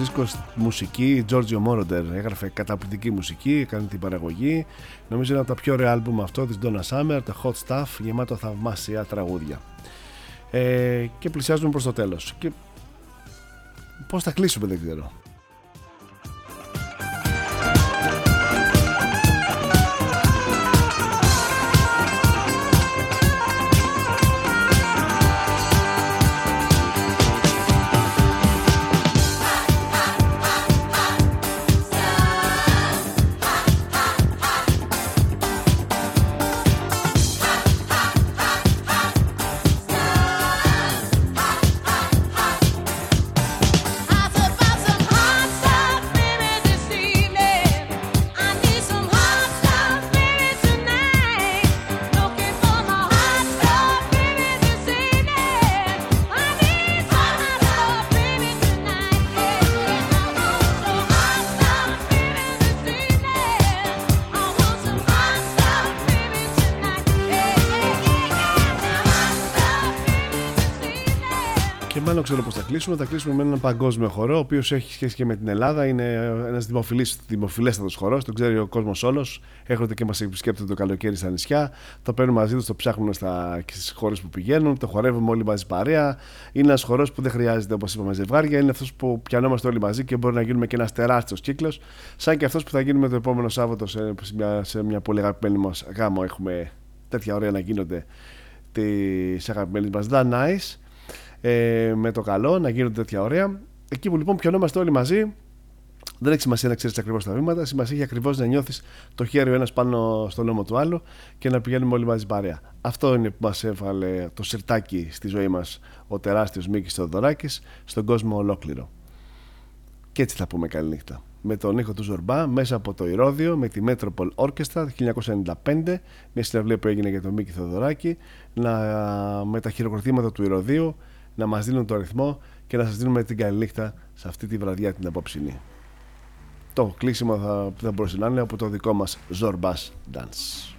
Δίσκος μουσική Giorgio Moroder. Έγραφε καταπληκτική μουσική, έκανε την παραγωγή. Νομίζω είναι από τα πιο ωραία άλμπουμ αυτό της Donna Summer, τα Hot Stuff γεμάτο θαυμάσια τραγούδια. Ε, και πλησιάζουμε προς το τέλος. Και πώς θα κλείσουμε δεν ξέρω κλείσουμε. Θα κλείσουμε με έναν παγκόσμιο χορό, ο οποίος έχει σχέση και με την Ελλάδα. Είναι ένας δημοφιλέστατος χορός, τον ξέρει ο κόσμος όλος. Έρχονται και μας επισκέπτονται το καλοκαίρι στα νησιά. Το παίρνουν μαζί τους, το ψάχνουν στις χώρες που πηγαίνουν. Το χορεύουμε όλοι μαζί παρέα. Είναι ένας χορός που δεν χρειάζεται, όπως είπαμε, ζευγάρια. Είναι αυτός που πιανόμαστε όλοι μαζί και μπορεί να γίνουμε και ένας τεράστιος κύκλος. Σαν και αυτός που θα γίνουμε το επόμενο Σάββατο σε μια, σε μια πολύ αγαπημένη μας γάμο. Έχουμε τέτοια ωραία να γίνονται τη αγαπημένη μας The Nice ε, με το καλό, να γίνονται τέτοια ωραία. Εκεί που λοιπόν πιανόμαστε όλοι μαζί, δεν έχει σημασία να ξέρεις ακριβώς τα βήματα, σημασία έχει ακριβώς να νιώθεις το χέρι ο ένας πάνω στον ώμο του άλλου και να πηγαίνουμε όλοι μαζί παρέα. Αυτό είναι που μας έβαλε το σιρτάκι στη ζωή μας ο τεράστιος Μίκης Θεοδωράκης στον κόσμο ολόκληρο. Και έτσι θα πούμε καληνύχτα. Με τον ήχο του Ζορμπά μέσα από το Ηρώδιο με τη Metropol Orchestra 1995, μια συναυλία που έγινε για τον Μίκη Θεοδωράκη, να, με τα χειροκροτήματα του Ηρωδίου να μας δίνουν το ρυθμό και να σας δίνουμε την καλή νύχτα σε αυτή τη βραδιά την απόψινή. Το κλείσιμο θα, θα μπορούσε να είναι από το δικό μας Zorbas Dance.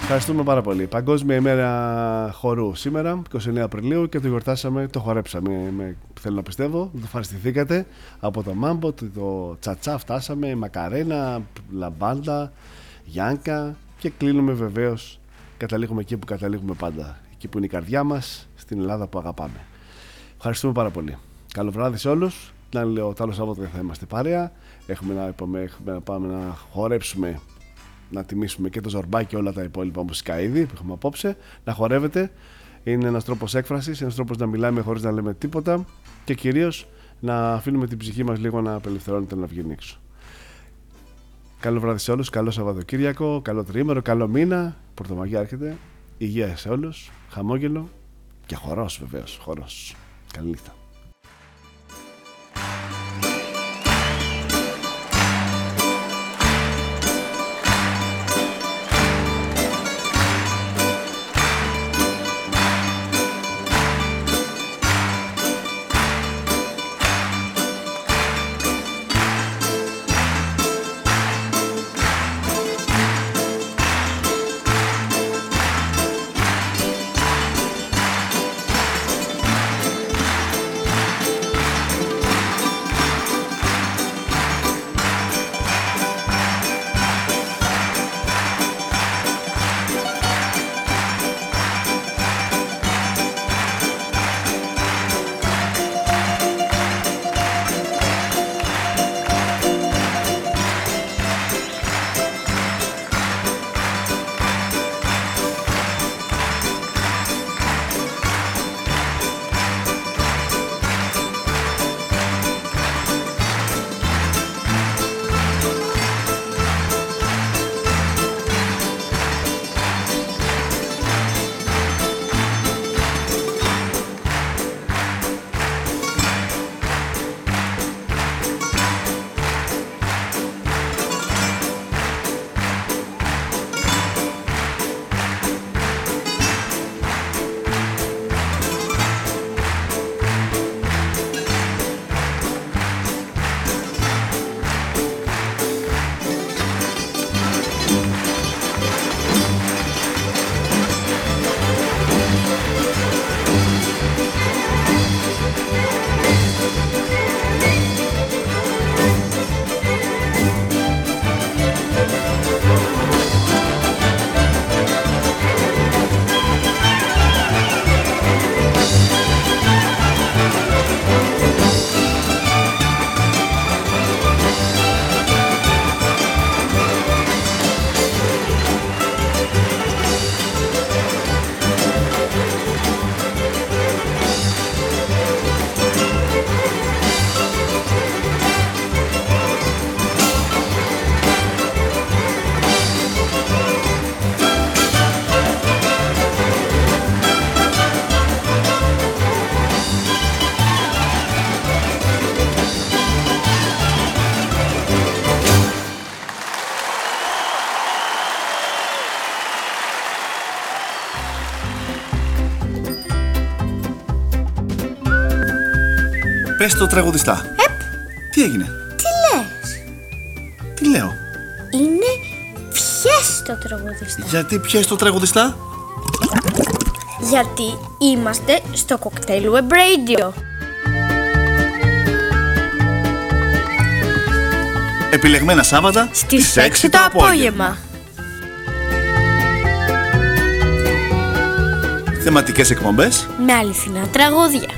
Ευχαριστούμε πάρα πολύ. Παγκόσμια ημέρα χορού σήμερα, 29 Απριλίου και το γιορτάσαμε, το χορέψαμε, με, θέλω να πιστεύω, το ευχαριστηθήκατε από το Μάμπο, το, το Τσατσά φτάσαμε, Μακαρένα, Λαμπάντα, Γιάνκα, και κλείνουμε βεβαίως. Καταλήγουμε εκεί που καταλήγουμε πάντα. Εκεί που είναι η καρδιά μας, στην Ελλάδα που αγαπάμε. Ευχαριστούμε πάρα πολύ. Καλό βράδυ σε όλους. Να λέω, το άλλο Σάββατο θα είμαστε παρέα. Έχουμε να, είπαμε, έχουμε να πάμε να χορέψουμε, να τιμήσουμε και το ζορμπάκι και όλα τα υπόλοιπα μουσικά είδη που έχουμε απόψε. Να χορεύετε. Είναι ένας τρόπος έκφρασης, ένας τρόπος να μιλάμε χωρίς να λέμε τίποτα και κυρίως να αφήνουμε την ψυχή μας λίγο να απελευθερώνεται να βγει έξω. Καλό βράδυ σε όλους, καλό Σαββατοκύριακο, καλό τρίμερο, καλό μήνα. Πορτομαγιά έρχεται. Υγεία σε όλους, χαμόγελο και χορός βεβαίως, χορός. Καλή νύχτα. Πες το τραγουδιστά. Τι έγινε; Τι λες; Τι λέω; Είναι πιες το τραγουδιστά Γιατί πιες το τραγουδιστά; Γιατί είμαστε στο Cocktail Web Radio Επιλεγμένα Σάββατα Στις 6 το απόγευμα Θεματικές εκπομπές. Με αληθινά τραγούδια